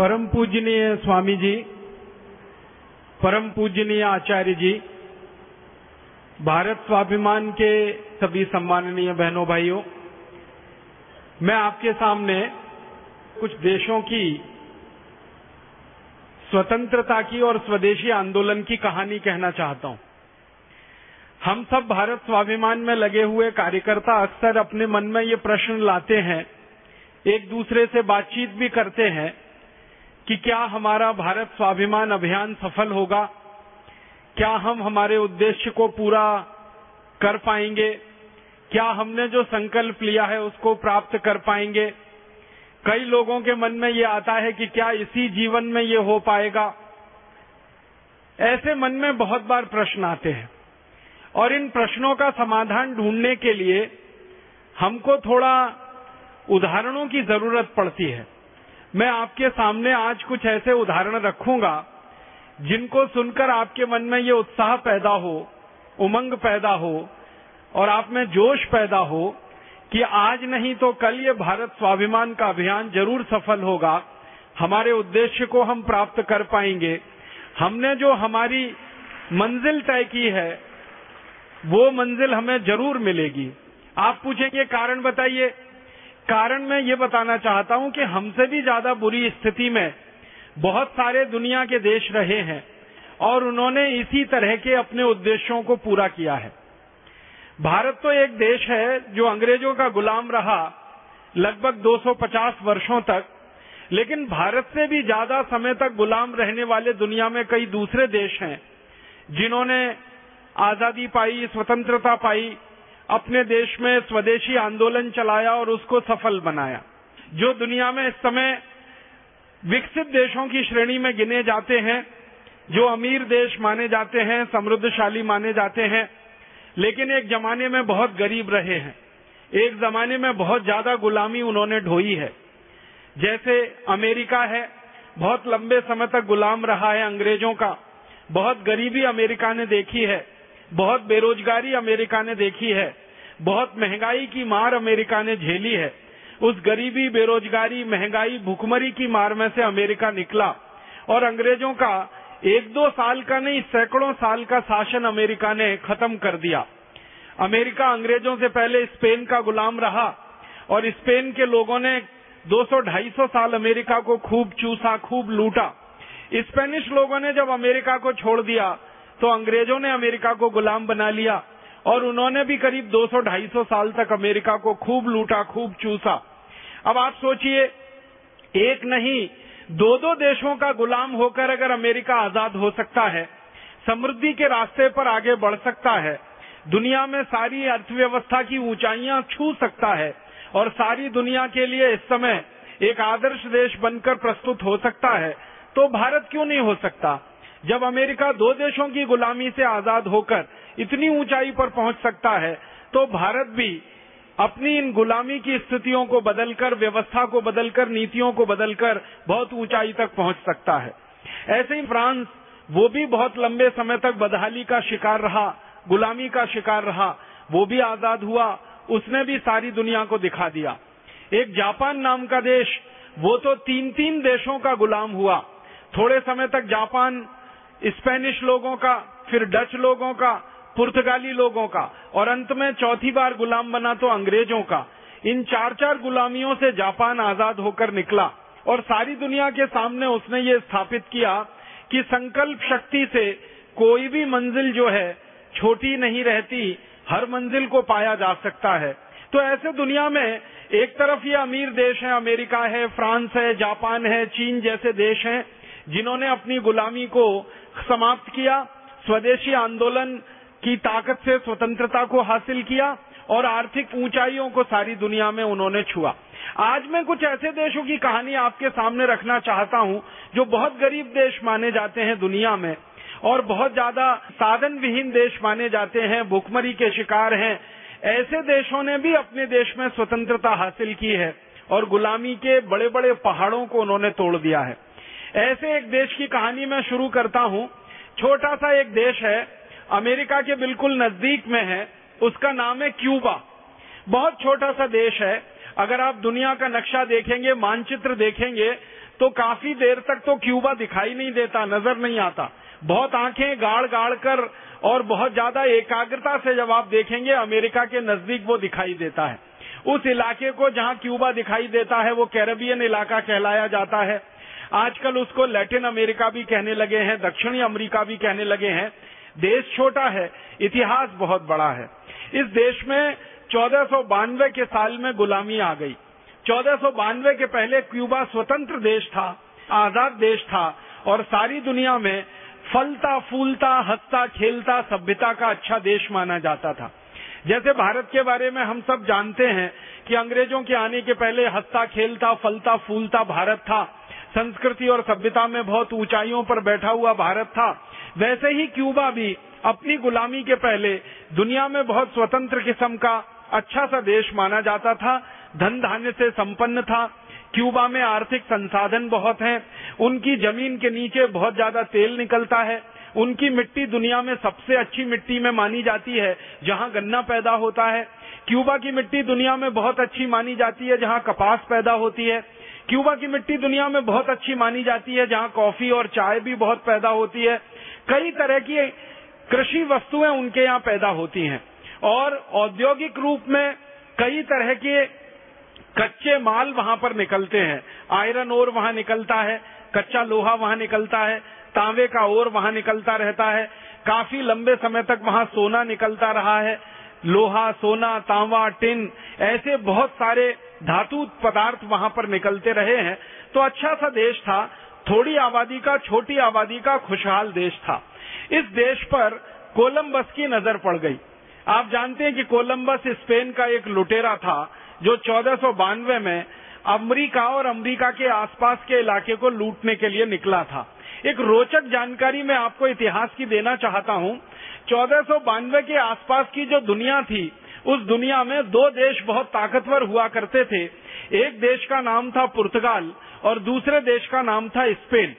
परम पूजनीय स्वामी जी परम पूजनीय आचार्य जी भारत स्वाभिमान के सभी सम्माननीय बहनों भाइयों, मैं आपके सामने कुछ देशों की स्वतंत्रता की और स्वदेशी आंदोलन की कहानी कहना चाहता हूँ। हम सब भारत स्वाभिमान में लगे हुए कार्यकर्ता अक्सर अपने मन में ये प्रश्न लाते हैं, एक दूसरे से बातचीत भी करते हैं कि क्या हमारा भारत स्वाभिमान अभियान सफल होगा? क्या हम हमारे उद्देश्य को पूरा कर पाएँगे? क्या हमने जो संकल्प लिया है उसको प्राप्त कर पाएँगे? कई लोगों के मन में ये आता है कि क्या इसी जीवन में ये हो पाएगा? ऐसे मन में बहुत बार प्रश्न आते हैं। और इन प्रश्नों का समाधान ढूँढने के लिए हमको थोड़ा उदाहरणों की ज़रूरत पड़ती है। मैं आपके सामने आज कुछ ऐसे उदाहरण रखूँगा, जिनको सुनकर आपके मन में ये उत्साह पैदा हो, उमंग पैदा हो, और आप में जोश पैदा हो कि आज नहीं तो कल ये भारत स्वाभिमान का अभियान ज़रूर सफल होगा। हमारे उद्देश्य को हम प्राप्त कर पाएँगे। हमने जो हमारी मंजिल तय की है, वो मंजिल हमें ज़रूर मिलेगी। आप पूछेंगे, कारण बताइए कारण मैं ये बताना चाहता हूँ कि हमसे भी ज़्यादा बुरी स्थिति में बहुत सारे दुनिया के देश रहे हैं और उन्होंने इसी तरह के अपने उद्देश्यों को पूरा किया है। भारत तो एक देश है जो अंग्रेज़ों का गुलाम रहा लगभग 250 वर्षों तक, लेकिन भारत से भी ज़्यादा समय तक गुलाम रहने वाले दुनिया में कई दूसरे देश हैं जिन्होंने आज़ादी पाई, स्वतंत्रता पाई अपने देश में स्वदेशी आंदोलन चलाया और उसको सफल बनाया। जो दुनिया में इस समय विकसित देशों की श्रेणी में गिने जाते हैं, जो अमीर देश माने जाते हैं, समृद्धशाली माने जाते हैं, लेकिन एक जमाने में बहुत गरीब रहे हैं। एक जमाने में बहुत ज़्यादा गुलामी उन्होंने ढोई है। जैसे अमेरिका है, बहुत लंबे समय तक गुलाम रहा है अंग्रेज़ों का। बहुत गरीबी अमेरिका ने देखी है। बहुत बेरोजगारी अमेरिका ने देखी है। बहुत महँगाई की मार अमेरिका ने झेली है। उस गरीबी, बेरोजगारी, महँगाई, भुखमरी की मार में से अमेरिका निकला। और अंग्रेज़ों का एक दो साल का नहीं, सैकड़ों साल का शासन अमेरिका ने खत्म कर दिया। अमेरिका अंग्रेज़ों से पहले स्पेन का गुलाम रहा और स्पेन के लोगों ने 200-250 साल अमेरिका को खूब चूसा, खूब लूटा। स्पेनिश लोगों ने जब अमेरिका को छोड़ दिया तो अंग्रेज़ों ने अमेरिका को गुलाम बना लिया और उन्होंने भी करीब 200-250 साल तक अमेरिका को खूब लूटा, खूब चूसा। अब आप सोचिए, एक नहीं दो दो देशों का गुलाम होकर अगर अमेरिका आज़ाद हो सकता है, समृद्धि के रास्ते पर आगे बढ़ सकता है, दुनिया में सारी अर्थव्यवस्था की ऊंचाइयाँ छू सकता है और सारी दुनिया के लिए इस समय एक आदर्श देश बनकर प्रस्तुत हो सकता है तो भारत क्यों नहीं हो सकता? जब अमेरिका दो देशों की गुलामी से आज़ाद होकर इतनी ऊंचाई पर पहुँच सकता है तो भारत भी अपनी इन गुलामी की स्थितियों को बदलकर, व्यवस्था को बदलकर, नीतियों को बदलकर बहुत ऊंचाई तक पहुँच सकता है। ऐसे ही फ्रांस, वो भी बहुत लंबे समय तक बदहाली का शिकार रहा, गुलामी का शिकार रहा, वो भी आज़ाद हुआ, उसने भी सारी दुनिया को दिखा दिया। एक जापान नाम का देश, वो तो तीन तीन देशों का गुलाम हुआ। थोड़े समय तक जापान स्पेनिश लोगों का, फिर डच लोगों का, पुर्तगाली लोगों का, और अंत में चौथी बार गुलाम बना तो अंग्रेज़ों का। इन चार चार गुलामियों से जापान आज़ाद होकर निकला, और सारी दुनिया के सामने उसने ये स्थापित किया कि संकल्प शक्ति से कोई भी मंजिल जो है, छोटी नहीं रहती, हर मंजिल को पाया जा सकता है। तो ऐसे दुनिया में एक तरफ़ ये अमीर देश है, अमेरिका है, फ्रांस है, जापान है, चीन जैसे देश हैं, जिन्होंने अपनी गुलामी को समाप्त किया, स्वदेशी आंदोलन की ताकत से स्वतंत्रता को हासिल किया और आर्थिक ऊंचाइयों को सारी दुनिया में उन्होंने छुआ। आज मैं कुछ ऐसे देशों की कहानी आपके सामने रखना चाहता हूँ, जो बहुत गरीब देश माने जाते हैं दुनिया में और बहुत ज़्यादा साधन विहीन देश माने जाते हैं, भुखमरी के शिकार हैं। ऐसे देशों ने भी अपने देश में स्वतंत्रता हासिल की है और गुलामी के बड़े बड़े पहाड़ों को उन्होंने तोड़ दिया है। ऐसे एक देश की कहानी मैं शुरू करता हूँ। छोटा सा एक देश है, अमेरिका के बिल्कुल नज़दीक में है, उसका नाम है क्यूबा। बहुत छोटा सा देश है, अगर आप दुनिया का नक्शा देखेंगे, मानचित्र देखेंगे तो काफ़ी देर तक तो क्यूबा दिखाई नहीं देता, नज़र नहीं आता। बहुत आँखें गाड़ गाड़ कर और बहुत ज़्यादा एकाग्रता से जब आप देखेंगे, अमेरिका के नज़दीक वो दिखाई देता है। उस इलाके को जहाँ क्यूबा दिखाई देता है, वो कैरेबियन इलाका कहलाया जाता है। आजकल उसको लैटिन अमेरिका भी कहने लगे हैं, दक्षिणी अमेरिका भी कहने लगे हैं। देश छोटा है, इतिहास बहुत बड़ा है। इस देश में चौदह के साल में गुलामी आ गई। चौदह के पहले क्यूबा स्वतंत्र देश था, आज़ाद देश था, और सारी दुनिया में फलता, फूलता, हंसता, खेलता, सभ्यता का अच्छा देश माना जाता था। जैसे भारत के बारे में हम सब जानते हैं कि अंग्रेज़ों के आने के पहले हंसता, खेलता, फलता, फूलता भारत था। संस्कृति और सभ्यता में बहुत ऊंचाइयों पर बैठा हुआ भारत था। वैसे ही क्यूबा भी अपनी गुलामी के पहले दुनिया में बहुत स्वतंत्र किस्म का अच्छा सा देश माना जाता था। धन धान्य से संपन्न था। क्यूबा में आर्थिक संसाधन बहुत हैं। उनकी ज़मीन के नीचे बहुत ज़्यादा तेल निकलता है। उनकी मिट्टी दुनिया में सबसे अच्छी मिट्टी में मानी जाती है, जहाँ गन्ना पैदा होता है। क्यूबा की मिट्टी दुनिया में बहुत अच्छी मानी जाती है, जहाँ कपास पैदा होती है। क्यूबा की मिट्टी दुनिया में बहुत अच्छी मानी जाती है, जहाँ कॉफ़ी और चाय भी बहुत पैदा होती है। कई तरह की कृषि वस्तुएँ उनके यहाँ पैदा होती हैं। और औद्योगिक रूप में कई तरह के कच्चे माल वहाँ पर निकलते हैं। आयरन ओर वहाँ निकलता है, कच्चा लोहा वहाँ निकलता है, तांबे का ओर वहाँ निकलता रहता है। काफ़ी लंबे समय तक वहाँ सोना निकलता रहा है। लोहा, सोना, तांबा, टिन, ऐसे बहुत सारे धातु पदार्थ वहाँ पर निकलते रहे हैं तो अच्छा सा देश था, थोड़ी आबादी का, छोटी आबादी का खुशहाल देश था। इस देश पर कोलंबस की नज़र पड़ गई। आप जानते हैं कि कोलंबस स्पेन का एक लुटेरा था, जो चौदह में अमरीका और अमरीका के आसपास के इलाके को लूटने के लिए निकला था। एक रोचक जानकारी मैं आपको इतिहास की देना चाहता हूँ। चौदह के आसपास की जो दुनिया थी उस दुनिया में दो देश बहुत ताकतवर हुआ करते थे। एक देश का नाम था पुर्तगाल और दूसरे देश का नाम था स्पेन।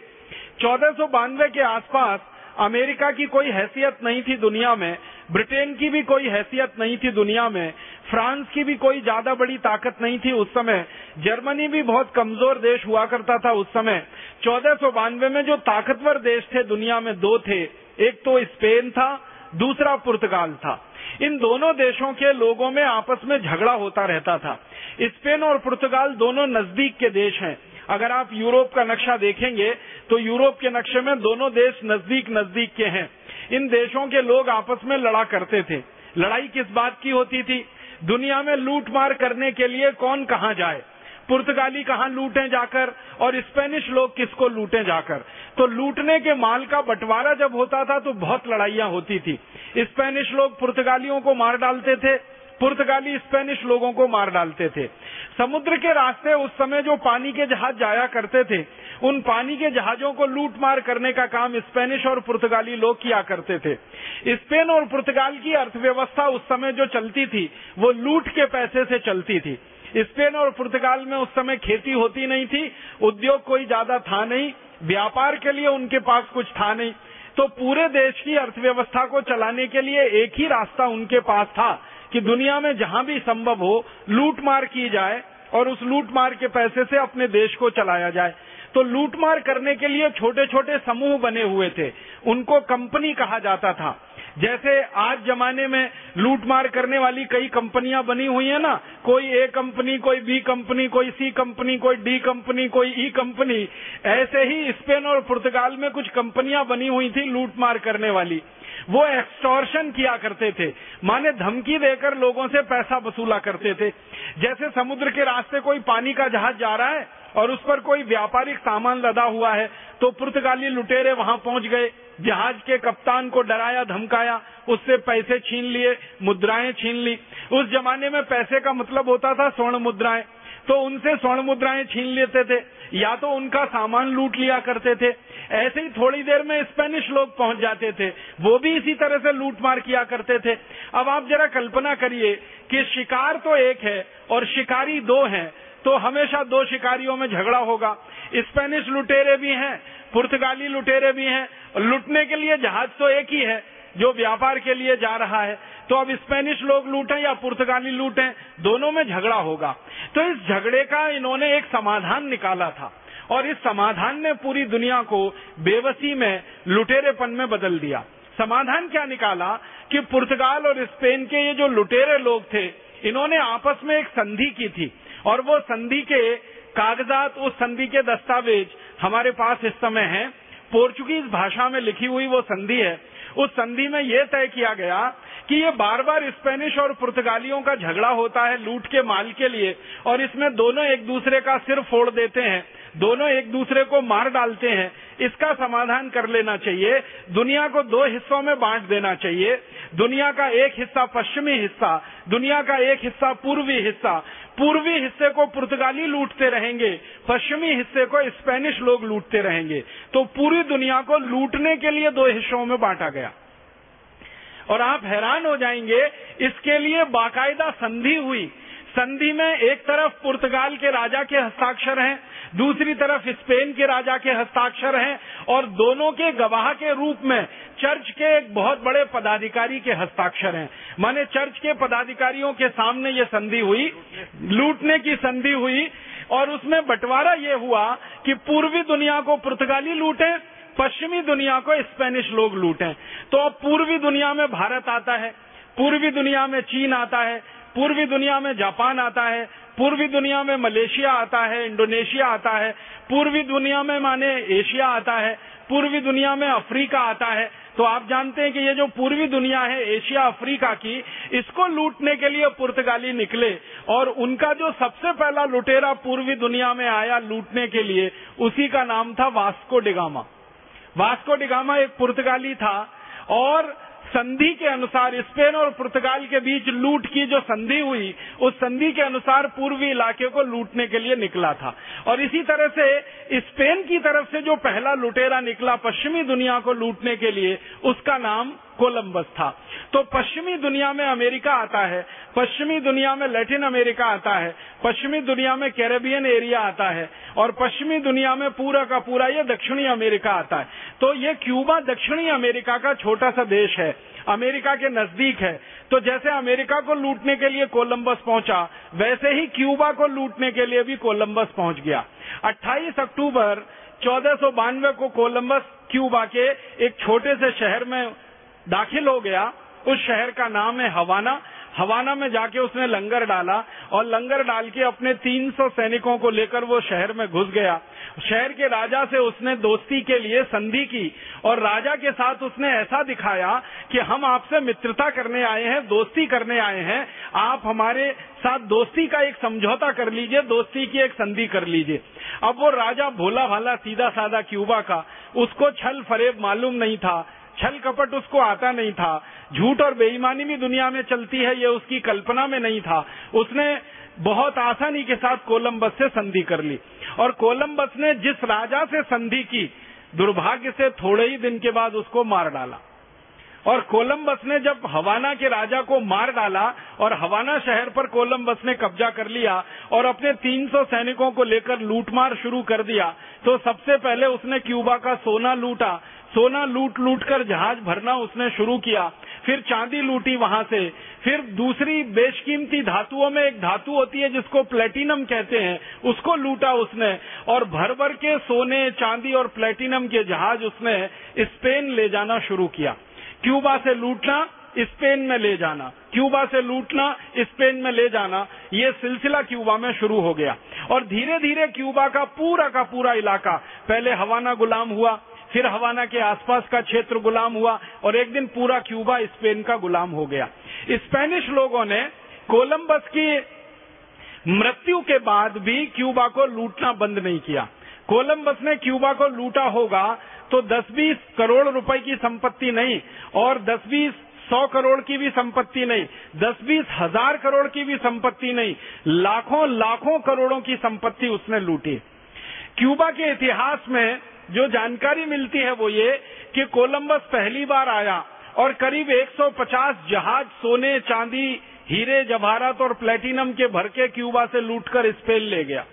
चौदह के आसपास अमेरिका की कोई हैसियत नहीं थी दुनिया में, ब्रिटेन की भी कोई हैसियत नहीं थी दुनिया में, फ्रांस की भी कोई ज़्यादा बड़ी ताकत नहीं थी उस समय, जर्मनी भी बहुत कमज़ोर देश हुआ करता था उस समय। चौदह में जो ताकतवर देश थे दुनिया में दो थे, एक तो स्पेन था, दूसरा पुर्तगाल था। इन दोनों देशों के लोगों में आपस में झगड़ा होता रहता था। स्पेन और पुर्तगाल दोनों नज़दीक के देश हैं। अगर आप यूरोप का नक्शा देखेंगे तो यूरोप के नक्शे में दोनों देश नज़दीक नज़दीक के हैं। इन देशों के लोग आपस में लड़ा करते थे। लड़ाई किस बात की होती थी? दुनिया में लूट मार करने के लिए कौन कहाँ जाए? पुर्तगाली कहाँ लूटे जाकर और स्पेनिश लोग किसको लूटे जाकर। तो लूटने के माल का बंटवारा जब होता था तो बहुत लड़ाइयाँ होती थी। स्पेनिश लोग पुर्तगालियों को मार डालते थे, पुर्तगाली स्पेनिश लोगों को मार डालते थे। समुद्र के रास्ते उस समय जो पानी के जहाज़ जाया करते थे, उन पानी के जहाजों को लूट मार करने का काम स्पेनिश और पुर्तगाली लोग किया करते थे। स्पेन और पुर्तगाल की अर्थव्यवस्था उस समय जो चलती थी, वो लूट के पैसे से चलती थी। स्पेन और पुर्तगाल में उस समय खेती होती नहीं थी, उद्योग कोई ज़्यादा था नहीं, व्यापार के लिए उनके पास कुछ था नहीं। तो पूरे देश की अर्थव्यवस्था को चलाने के लिए एक ही रास्ता उनके पास था कि दुनिया में जहाँ भी संभव हो लूटमार की जाए और उस लूटमार के पैसे से अपने देश को चलाया जाए। तो लूटमार करने के लिए छोटे छोटे समूह बने हुए थे। उनको कंपनी कहा जाता था। जैसे आज जमाने में लूटमार करने वाली कई कंपनियाँ बनी हुई है ना, कोई ए कंपनी कोई बी कंपनी कोई सी कंपनी कोई डी कंपनी कोई ई कंपनी ऐसे ही स्पेन और पुर्तगाल में कुछ कंपनियाँ बनी हुई थी लूटमार करने वाली। वो एक्सटॉर्शन किया करते थे। माने धमकी देकर लोगों से पैसा वसूला करते थे। जैसे समुद्र के रास्ते कोई पानी का जहाज़ जा रहा है और उस पर कोई व्यापारिक सामान लदा हुआ है तो पुर्तगाली लुटेरे वहाँ पहुँच गए। जहाज़ के कप्तान को डराया, धमकाया, उससे पैसे छीन लिए, मुद्राएँ छीन ली। उस जमाने में पैसे का मतलब होता था स्वर्ण मुद्राएँ। तो उनसे स्वर्ण मुद्राएँ छीन लेते थे, या तो उनका सामान लूट लिया करते थे। ऐसे ही थोड़ी देर में स्पेनिश लोग पहुँच जाते थे। वो भी इसी तरह से लूट मार किया करते थे। अब आप जरा कल्पना करिए कि शिकार तो एक है और शिकारी दो हैं तो हमेशा दो शिकारियों में झगड़ा होगा। स्पेनिश लुटेरे भी हैं पुर्तगाली लुटेरे भी हैं लुटने के लिए जहाज़ तो एक ही है, जो व्यापार के लिए जा रहा है। तो अब स्पेनिश लोग लूटें या पुर्तगाली लूटें, दोनों में झगड़ा होगा। तो इस झगड़े का इन्होंने एक समाधान निकाला था, और इस समाधान ने पूरी दुनिया को बेबसी में, लुटेरेपन में बदल दिया। समाधान क्या निकाला? कि पुर्तगाल और स्पेन के ये जो लुटेरे लोग थे, इन्होंने आपस में एक संधि की थी, और वो संधि के कागजात, उस संधि के दस्तावेज़ हमारे पास इस समय है। पोर्चुगीज भाषा में लिखी हुई वो संधि है। उस संधि में यह तय किया गया कि ये बार बार स्पेनिश और पुर्तगालियों का झगड़ा होता है लूट के माल के लिए और इसमें दोनों एक दूसरे का सिर फोड़ देते हैं। दोनों एक दूसरे को मार डालते हैं। इसका समाधान कर लेना चाहिए। दुनिया को दो हिस्सों में बांट देना चाहिए। दुनिया का एक हिस्सा पश्चिमी हिस्सा, दुनिया का एक हिस्सा पूर्वी हिस्सा। पूर्वी हिस्से को पुर्तगाली लूटते रहेंगे, पश्चिमी हिस्से को स्पेनिश लोग लूटते रहेंगे। तो पूरी दुनिया को लूटने के लिए दो हिस्सों में बांटा गया। और आप हैरान हो जाएँगे, इसके लिए बाकायदा संधि हुई। संधि में एक तरफ़ पुर्तगाल के राजा के हस्ताक्षर हैं दूसरी तरफ़ स्पेन के राजा के हस्ताक्षर हैं और दोनों के गवाह के रूप में चर्च के एक बहुत बड़े पदाधिकारी के हस्ताक्षर हैं। माने चर्च के पदाधिकारियों के सामने ये संधि हुई, लूटने की संधि हुई और उसमें बंटवारा ये हुआ कि पूर्वी दुनिया को पुर्तगाली लूटे, पश्चिमी दुनिया को स्पेनिश लोग लूटे। तो अब पूर्वी दुनिया में भारत आता है, पूर्वी दुनिया में चीन आता है, पूर्वी दुनिया में जापान आता है पूर्वी दुनिया में मलेशिया आता है, इंडोनेशिया आता है, पूर्वी दुनिया में माने एशिया आता है, पूर्वी दुनिया में अफ्रीका आता है। तो आप जानते हैं कि ये जो पूर्वी दुनिया है, एशिया अफ्रीका की, इसको लूटने के लिए पुर्तगाली निकले और उनका जो सबसे पहला लुटेरा पूर्वी दुनिया में आया लूटने के लिए, उसी का नाम था वास्को डिगामा। वास्को डिगामा एक पुर्तगाली था और संधि के अनुसार स्पेन और पुर्तगाल के बीच लूट की जो संधि हुई, उस संधि के अनुसार पूर्वी इलाके को लूटने के लिए निकला था। और इसी तरह से स्पेन की तरफ़ से जो पहला लुटेरा निकला पश्चिमी दुनिया को लूटने के लिए, उसका नाम कोलंबस था। तो पश्चिमी दुनिया में अमेरिका आता है, पश्चिमी दुनिया में लैटिन अमेरिका आता है, पश्चिमी दुनिया में कैरेबियन एरिया आता है, और पश्चिमी दुनिया में पूरा का पूरा ये दक्षिणी अमेरिका आता है। तो ये क्यूबा दक्षिणी अमेरिका का छोटा सा देश है, अमेरिका के नज़दीक है। तो जैसे अमेरिका को लूटने के लिए कोलंबस पहुँचा, वैसे ही क्यूबा को लूटने के लिए भी कोलंबस पहुँच गया। 28 अक्टूबर चौदह को कोलंबस क्यूबा के एक छोटे से शहर में दाखिल हो गया उस शहर का नाम है हवाना। हवाना में जाके उसने लंगर डाला और लंगर डाल के अपने 300 सैनिकों को लेकर वो शहर में घुस गया। शहर के राजा से उसने दोस्ती के लिए संधि की और राजा के साथ उसने ऐसा दिखाया कि हम आपसे मित्रता करने आए हैं, दोस्ती करने आए हैं। आप हमारे साथ दोस्ती का एक समझौता कर लीजिए, दोस्ती की एक संधि कर लीजिए। अब वो राजा भोला भाला सीधा साधा क्यूबा का, उसको छल फरेब मालूम नहीं था। छल कपट उसको आता नहीं था। झूठ और बेईमानी भी दुनिया में चलती है, ये उसकी कल्पना में नहीं था। उसने बहुत आसानी के साथ कोलंबस से संधि कर ली। और कोलंबस ने जिस राजा से संधि की, दुर्भाग्य से थोड़े ही दिन के बाद उसको मार डाला। और कोलंबस ने जब हवाना के राजा को मार डाला और हवाना शहर पर कोलंबस ने कब्जा कर लिया और अपने 300 सैनिकों को लेकर लूटमार शुरू कर दिया तो सबसे पहले उसने क्यूबा का सोना लूटा। सोना लूट लूट कर जहाज़ भरना उसने शुरू किया। फिर चांदी लूटी वहाँ से। फिर दूसरी बेशकीमती धातुओं में एक धातु होती है जिसको प्लेटिनम कहते हैं। उसको लूटा उसने और भर भर के सोने, चांदी और प्लेटिनम के जहाज़ उसने स्पेन ले जाना शुरू किया। क्यूबा से लूटना, स्पेन में ले जाना। क्यूबा से लूटना, स्पेन में ले जाना। ये सिलसिला क्यूबा में शुरू हो गया। और धीरे धीरे क्यूबा का पूरा का पूरा इलाका, पहले हवाना गुलाम हुआ फिर हवाना के आसपास का क्षेत्र गुलाम हुआ और एक दिन पूरा क्यूबा, स्पेन का गुलाम हो गया। स्पेनिश लोगों ने कोलंबस की मृत्यु के बाद भी क्यूबा को लूटना बंद नहीं किया। कोलंबस ने क्यूबा को लूटा होगा तो 10-20 करोड़ रुपए की संपत्ति नहीं और 10-20 सौ करोड़ की भी संपत्ति नहीं दस बीस हज़ार करोड़ की भी संपत्ति नहीं लाखों लाखों करोड़ों की संपत्ति उसने लूटी। क्यूबा के इतिहास में जो जानकारी मिलती है वो ये कि कोलंबस पहली बार आया और करीब 150 जहाज़, सोने, चांदी, हीरे, जवाहरात और प्लेटिनम के भर के क्यूबा से लूटकर स्पेन ले गया।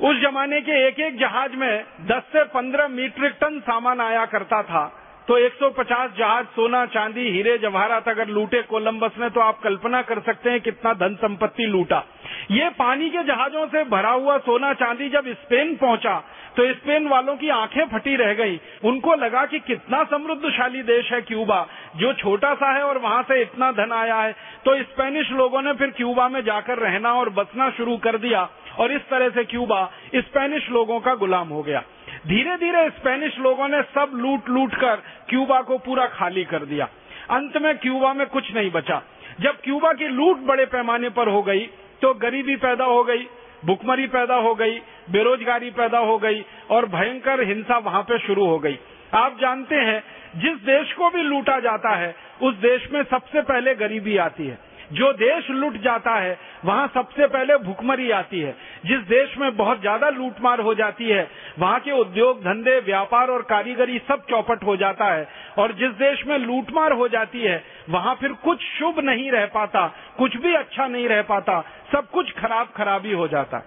उस जमाने के एक एक जहाज़ में 10 से 15 मीट्रिक टन सामान आया करता था। तो 150 जहाज़, सोना, चांदी, हीरे, जवाहरात अगर लूटे कोलंबस ने तो आप कल्पना कर सकते हैं कितना धन संपत्ति लूटा। ये पानी के जहाजों से भरा हुआ सोना, चांदी जब स्पेन पहुँचा तो स्पेन वालों की आँखें फटी रह गई। उनको लगा कि कितना समृद्धशाली देश है क्यूबा, जो छोटा सा है और वहाँ से इतना धन आया है। तो स्पेनिश लोगों ने फिर क्यूबा में जाकर रहना और बसना शुरू कर दिया, और इस तरह से क्यूबा स्पेनिश लोगों का गुलाम हो गया। धीरे धीरे स्पेनिश लोगों ने सब लूट लूट कर क्यूबा को पूरा खाली कर दिया। अंत में क्यूबा में कुछ नहीं बचा। जब क्यूबा की लूट बड़े पैमाने पर हो गई तो गरीबी पैदा हो गई, भुखमरी पैदा हो गई, बेरोजगारी पैदा हो गई और भयंकर हिंसा वहाँ पे शुरू हो गई। आप जानते हैं, जिस देश को भी लूटा जाता है, उस देश में सबसे पहले गरीबी आती है। जो देश लूट जाता है, वहाँ सबसे पहले भुखमरी आती है। जिस देश में बहुत ज़्यादा लूटमार हो जाती है, वहाँ के उद्योग, धंधे, व्यापार और कारीगरी सब चौपट हो जाता है। और जिस देश में लूटमार हो जाती है, वहाँ फिर कुछ शुभ नहीं रह पाता, कुछ भी अच्छा नहीं रह पाता, सब कुछ खराब खराबी हो जाता।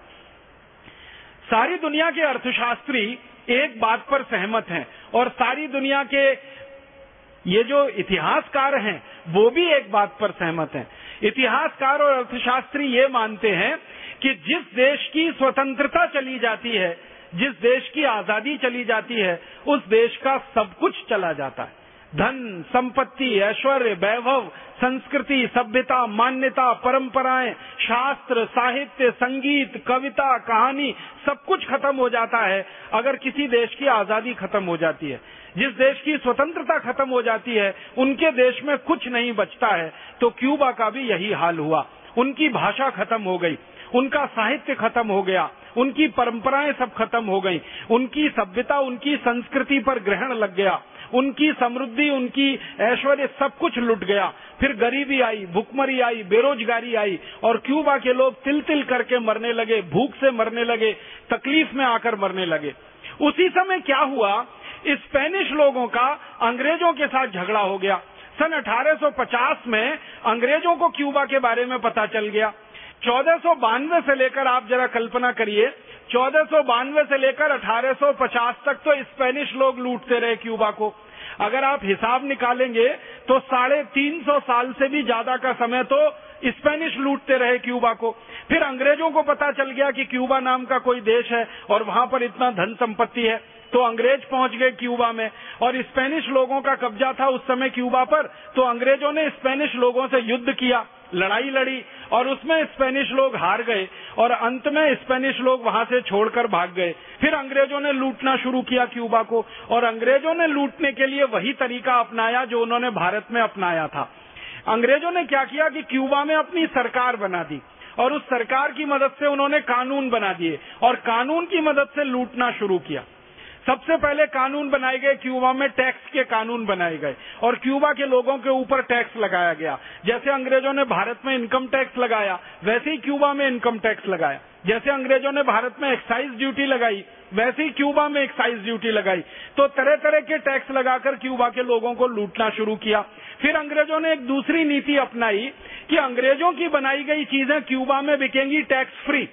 सारी दुनिया के अर्थशास्त्री एक बात पर सहमत हैं और सारी दुनिया के ये जो इतिहासकार हैं, वो भी एक बात पर सहमत हैं। इतिहासकार और अर्थशास्त्री ये मानते हैं कि जिस देश की स्वतंत्रता चली जाती है, जिस देश की आज़ादी चली जाती है, उस देश का सब कुछ चला जाता है। धन, संपत्ति, ऐश्वर्य, वैभव, संस्कृति, सभ्यता, मान्यता, परंपराएँ, शास्त्र, साहित्य, संगीत, कविता, कहानी, सब कुछ खत्म हो जाता है अगर किसी देश की आज़ादी खत्म हो जाती है। जिस देश की स्वतंत्रता खत्म हो जाती है, उनके देश में कुछ नहीं बचता है। तो क्यूबा का भी यही हाल हुआ। उनकी भाषा खत्म हो गई, उनका साहित्य खत्म हो गया, उनकी परंपराएँ सब खत्म हो गई, उनकी सभ्यता, उनकी संस्कृति पर ग्रहण लग गया। उनकी समृद्धि, उनकी ऐश्वर्य सब कुछ लुट गया। फिर गरीबी आई, भुखमरी आई, बेरोजगारी आई और क्यूबा के लोग तिल तिल करके मरने लगे, भूख से मरने लगे, तकलीफ़ में आकर मरने लगे। उसी समय क्या हुआ? स्पेनिश लोगों का अंग्रेज़ों के साथ झगड़ा हो गया। सन 1850 में अंग्रेज़ों को क्यूबा के बारे में पता चल गया। चौदह से लेकर आप जरा कल्पना करिए, चौदह से लेकर 1850 तक तो स्पेनिश लोग लूटते रहे क्यूबा को। अगर आप हिसाब निकालेंगे तो साढ़े तीन सौ साल से भी ज़्यादा का समय तो स्पेनिश लूटते रहे क्यूबा को। फिर अंग्रेज़ों को पता चल गया कि क्यूबा नाम का कोई देश है और वहाँ पर इतना धन संपत्ति है। तो अंग्रेज़ पहुँच गए क्यूबा में और स्पेनिश लोगों का कब्जा था उस समय क्यूबा पर। तो अंग्रेज़ों ने स्पेनिश लोगों से युद्ध किया। लड़ाई लड़ी और उसमें स्पेनिश लोग हार गए और अंत में स्पेनिश लोग वहाँ से छोड़कर भाग गए। फिर अंग्रेज़ों ने लूटना शुरू किया क्यूबा को और अंग्रेज़ों ने लूटने के लिए वही तरीका अपनाया जो उन्होंने भारत में अपनाया था। अंग्रेज़ों ने क्या किया कि क्यूबा में अपनी सरकार बना दी और उस सरकार की मदद से उन्होंने कानून बना दिए और कानून की मदद से लूटना शुरू किया। सबसे पहले कानून बनाए गए क्यूबा में टैक्स के कानून बनाए गए और क्यूबा के लोगों के ऊपर टैक्स लगाया गया। जैसे अंग्रेज़ों ने भारत में इनकम टैक्स लगाया, वैसे ही क्यूबा में इनकम टैक्स लगाया। जैसे अंग्रेज़ों ने भारत में एक्साइज ड्यूटी लगाई, वैसे ही क्यूबा में एक्साइज ड्यूटी लगाई। तो तरह तरह के टैक्स लगाकर क्यूबा के लोगों को लूटना शुरू किया। फिर अंग्रेज़ों ने एक दूसरी नीति अपनाई कि अंग्रेज़ों की बनाई गई चीज़ें क्यूबा में बिकेंगी टैक्स फ्री।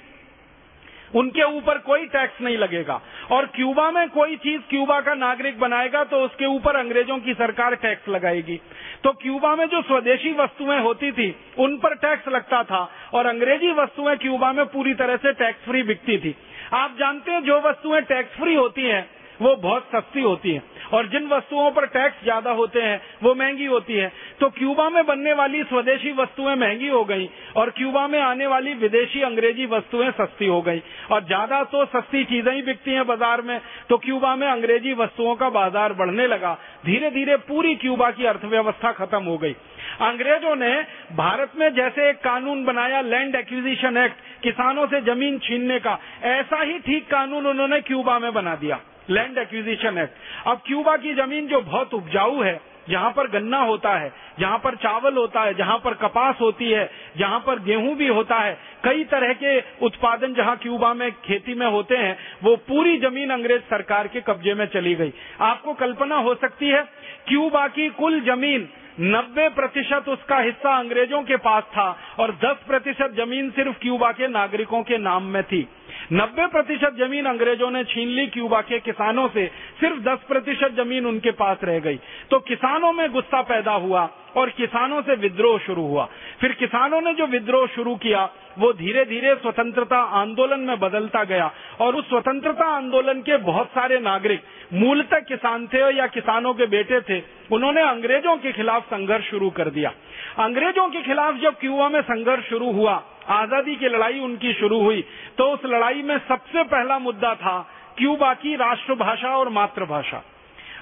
उनके ऊपर कोई टैक्स नहीं लगेगा। और क्यूबा में कोई चीज़ क्यूबा का नागरिक बनाएगा तो उसके ऊपर अंग्रेज़ों की सरकार टैक्स लगाएगी। तो क्यूबा में जो स्वदेशी वस्तुएँ होती थी, उन पर टैक्स लगता था और अंग्रेज़ी वस्तुएँ क्यूबा में पूरी तरह से टैक्स फ्री बिकती थी। आप जानते हैं जो वस्तुएँ टैक्स फ्री होती हैं, वो बहुत सस्ती होती हैं। और जिन वस्तुओं पर टैक्स ज़्यादा होते हैं, वो महँगी होती है। तो क्यूबा में बनने वाली स्वदेशी वस्तुएँ महँगी हो गई और क्यूबा में आने वाली विदेशी अंग्रेज़ी वस्तुएँ सस्ती हो गई। और ज़्यादा तो सस्ती चीज़ें ही बिकती हैं बाज़ार में तो क्यूबा में अंग्रेज़ी वस्तुओं का बाज़ार बढ़ने लगा। धीरे धीरे पूरी क्यूबा की अर्थव्यवस्था खत्म हो गई। अंग्रेज़ों ने भारत में जैसे एक कानून बनाया लैंड एक्विजिशन एक्ट किसानों से ज़मीन छीनने का, ऐसा ही ठीक कानून उन्होंने क्यूबा में बना दिया। लैंड एक्विजिशन एक्ट अब क्यूबा की ज़मीन जो बहुत उपजाऊ है, जहाँ पर गन्ना होता है, जहाँ पर चावल होता है, जहाँ पर कपास होती है, जहाँ पर गेहूँ भी होता है, कई तरह के उत्पादन जहाँ क्यूबा में खेती में होते हैं, वो पूरी ज़मीन अंग्रेज़ सरकार के कब्जे में चली गई। आपको कल्पना हो सकती है, क्यूबा की कुल ज़मीन नब्बे प्रतिशत उसका हिस्सा अंग्रेज़ों के पास था और दस प्रतिशत ज़मीन सिर्फ़ क्यूबा के नागरिकों के नाम में थी। नब्बे प्रतिशत ज़मीन अंग्रेज़ों ने छीन ली, क्यूबा के किसानों से। सिर्फ़ दस प्रतिशत ज़मीन उनके पास रह गई। तो किसानों में गुस्सा पैदा हुआ और किसानों से विद्रोह शुरू हुआ। फिर किसानों ने जो विद्रोह शुरू किया, वो धीरे धीरे स्वतंत्रता आंदोलन में बदलता गया। और उस स्वतंत्रता आंदोलन के बहुत सारे नागरिक, मूलतः किसान थे या किसानों के बेटे थे, उन्होंने अंग्रेज़ों के खिलाफ संघर्ष शुरू कर दिया। अंग्रेज़ों के खिलाफ जब क्यूबा में संघर्ष शुरू हुआ आज़ादी की लड़ाई उनकी शुरू हुई। तो उस लड़ाई में सबसे पहला मुद्दा था क्यूबा की राष्ट्रभाषा और मातृभाषा।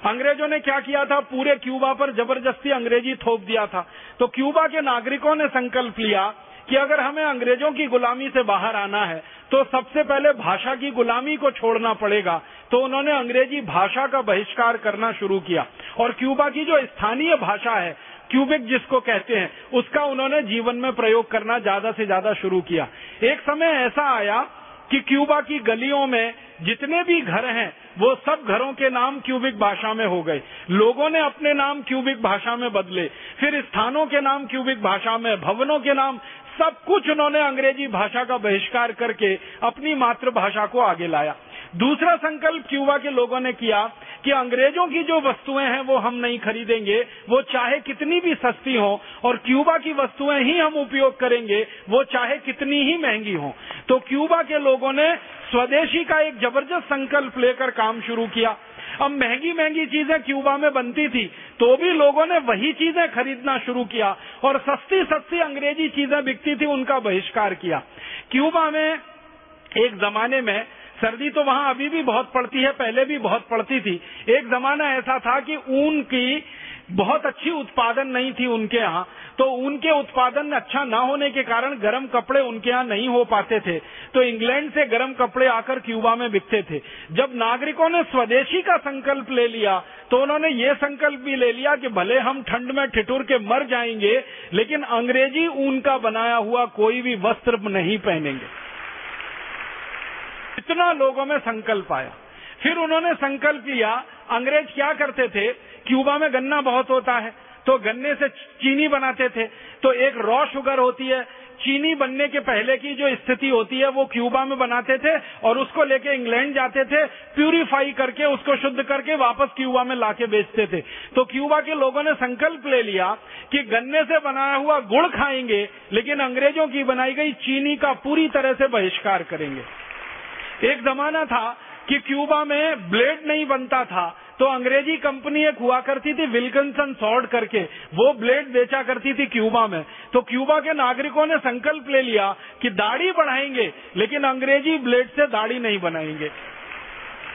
अंग्रेज़ों ने क्या किया था? पूरे क्यूबा पर ज़बरदस्ती अंग्रेज़ी थोप दिया था। तो क्यूबा के नागरिकों ने संकल्प लिया कि अगर हमें अंग्रेज़ों की गुलामी से बाहर आना है तो सबसे पहले भाषा की गुलामी को छोड़ना पड़ेगा। तो उन्होंने अंग्रेज़ी भाषा का बहिष्कार करना शुरू किया। और क्यूबा की जो स्थानीय भाषा है क्यूबिक जिसको कहते हैं, उसका उन्होंने जीवन में प्रयोग करना ज़्यादा से ज़्यादा शुरू किया। एक समय ऐसा आया कि क्यूबा की गलियों में जितने भी घर हैं, वो सब घरों के नाम क्यूबिक भाषा में हो गए। लोगों ने अपने नाम क्यूबिक भाषा में बदले। फिर स्थानों के नाम क्यूबिक भाषा में, भवनों के नाम, सब कुछ उन्होंने अंग्रेज़ी भाषा का बहिष्कार करके अपनी मातृभाषा को आगे लाया। दूसरा संकल्प क्यूबा के लोगों ने किया कि अंग्रेज़ों की जो वस्तुएँ हैं वो हम नहीं खरीदेंगे, वो चाहे कितनी भी सस्ती हो, और क्यूबा की वस्तुएँ ही हम उपयोग करेंगे, वो चाहे कितनी ही महँगी हो। तो क्यूबा के लोगों ने स्वदेशी का एक ज़बरदस्त संकल्प लेकर काम शुरू किया। अब महँगी महँगी चीज़ें क्यूबा में बनती थी तो भी लोगों ने वही चीज़ें खरीदना शुरू किया, और सस्ती सस्ती अंग्रेज़ी चीज़ें बिकती थी, उनका बहिष्कार किया। क्यूबा में एक जमाने में सर्दी तो वहाँ अभी भी बहुत पड़ती है, पहले भी बहुत पड़ती थी। एक जमाना ऐसा था कि ऊन की बहुत अच्छी उत्पादन नहीं थी उनके यहाँ। तो उनके उत्पादन अच्छा न होने के कारण गर्म कपड़े उनके यहाँ नहीं हो पाते थे। तो इंग्लैंड से गर्म कपड़े आकर क्यूबा में बिकते थे। जब नागरिकों ने स्वदेशी का संकल्प ले लिया तो उन्होंने ये संकल्प भी ले लिया कि भले हम ठंड में ठिठुर के मर जाएँगे, लेकिन अंग्रेज़ी ऊन का बनाया हुआ कोई भी वस्त्र नहीं पहनेंगे। इतना लोगों में संकल्प आया। फिर उन्होंने संकल्प लिया, अंग्रेज़ क्या करते थे? क्यूबा में गन्ना बहुत होता है तो गन्ने से चीनी बनाते थे। तो एक रॉ शुगर होती है, चीनी बनने के पहले की जो स्थिति होती है, वो क्यूबा में बनाते थे और उसको लेके इंग्लैंड जाते थे, प्यूरिफाई करके उसको शुद्ध करके वापस क्यूबा में लाके बेचते थे। तो क्यूबा के लोगों ने संकल्प ले लिया कि गन्ने से बनाया हुआ गुड़ खाएँगे, लेकिन अंग्रेज़ों की बनाई गई चीनी का पूरी तरह से बहिष्कार करेंगे। एक जमाना था कि क्यूबा में ब्लेड नहीं बनता था तो अंग्रेज़ी कंपनी एक हुआ करती थी विल्किंसन सॉर्ड करके, वो ब्लेड बेचा करती थी क्यूबा में। तो क्यूबा के नागरिकों ने संकल्प ले लिया कि दाढ़ी बढ़ाएँगे, लेकिन अंग्रेज़ी ब्लेड से दाढ़ी नहीं बनाएँगे।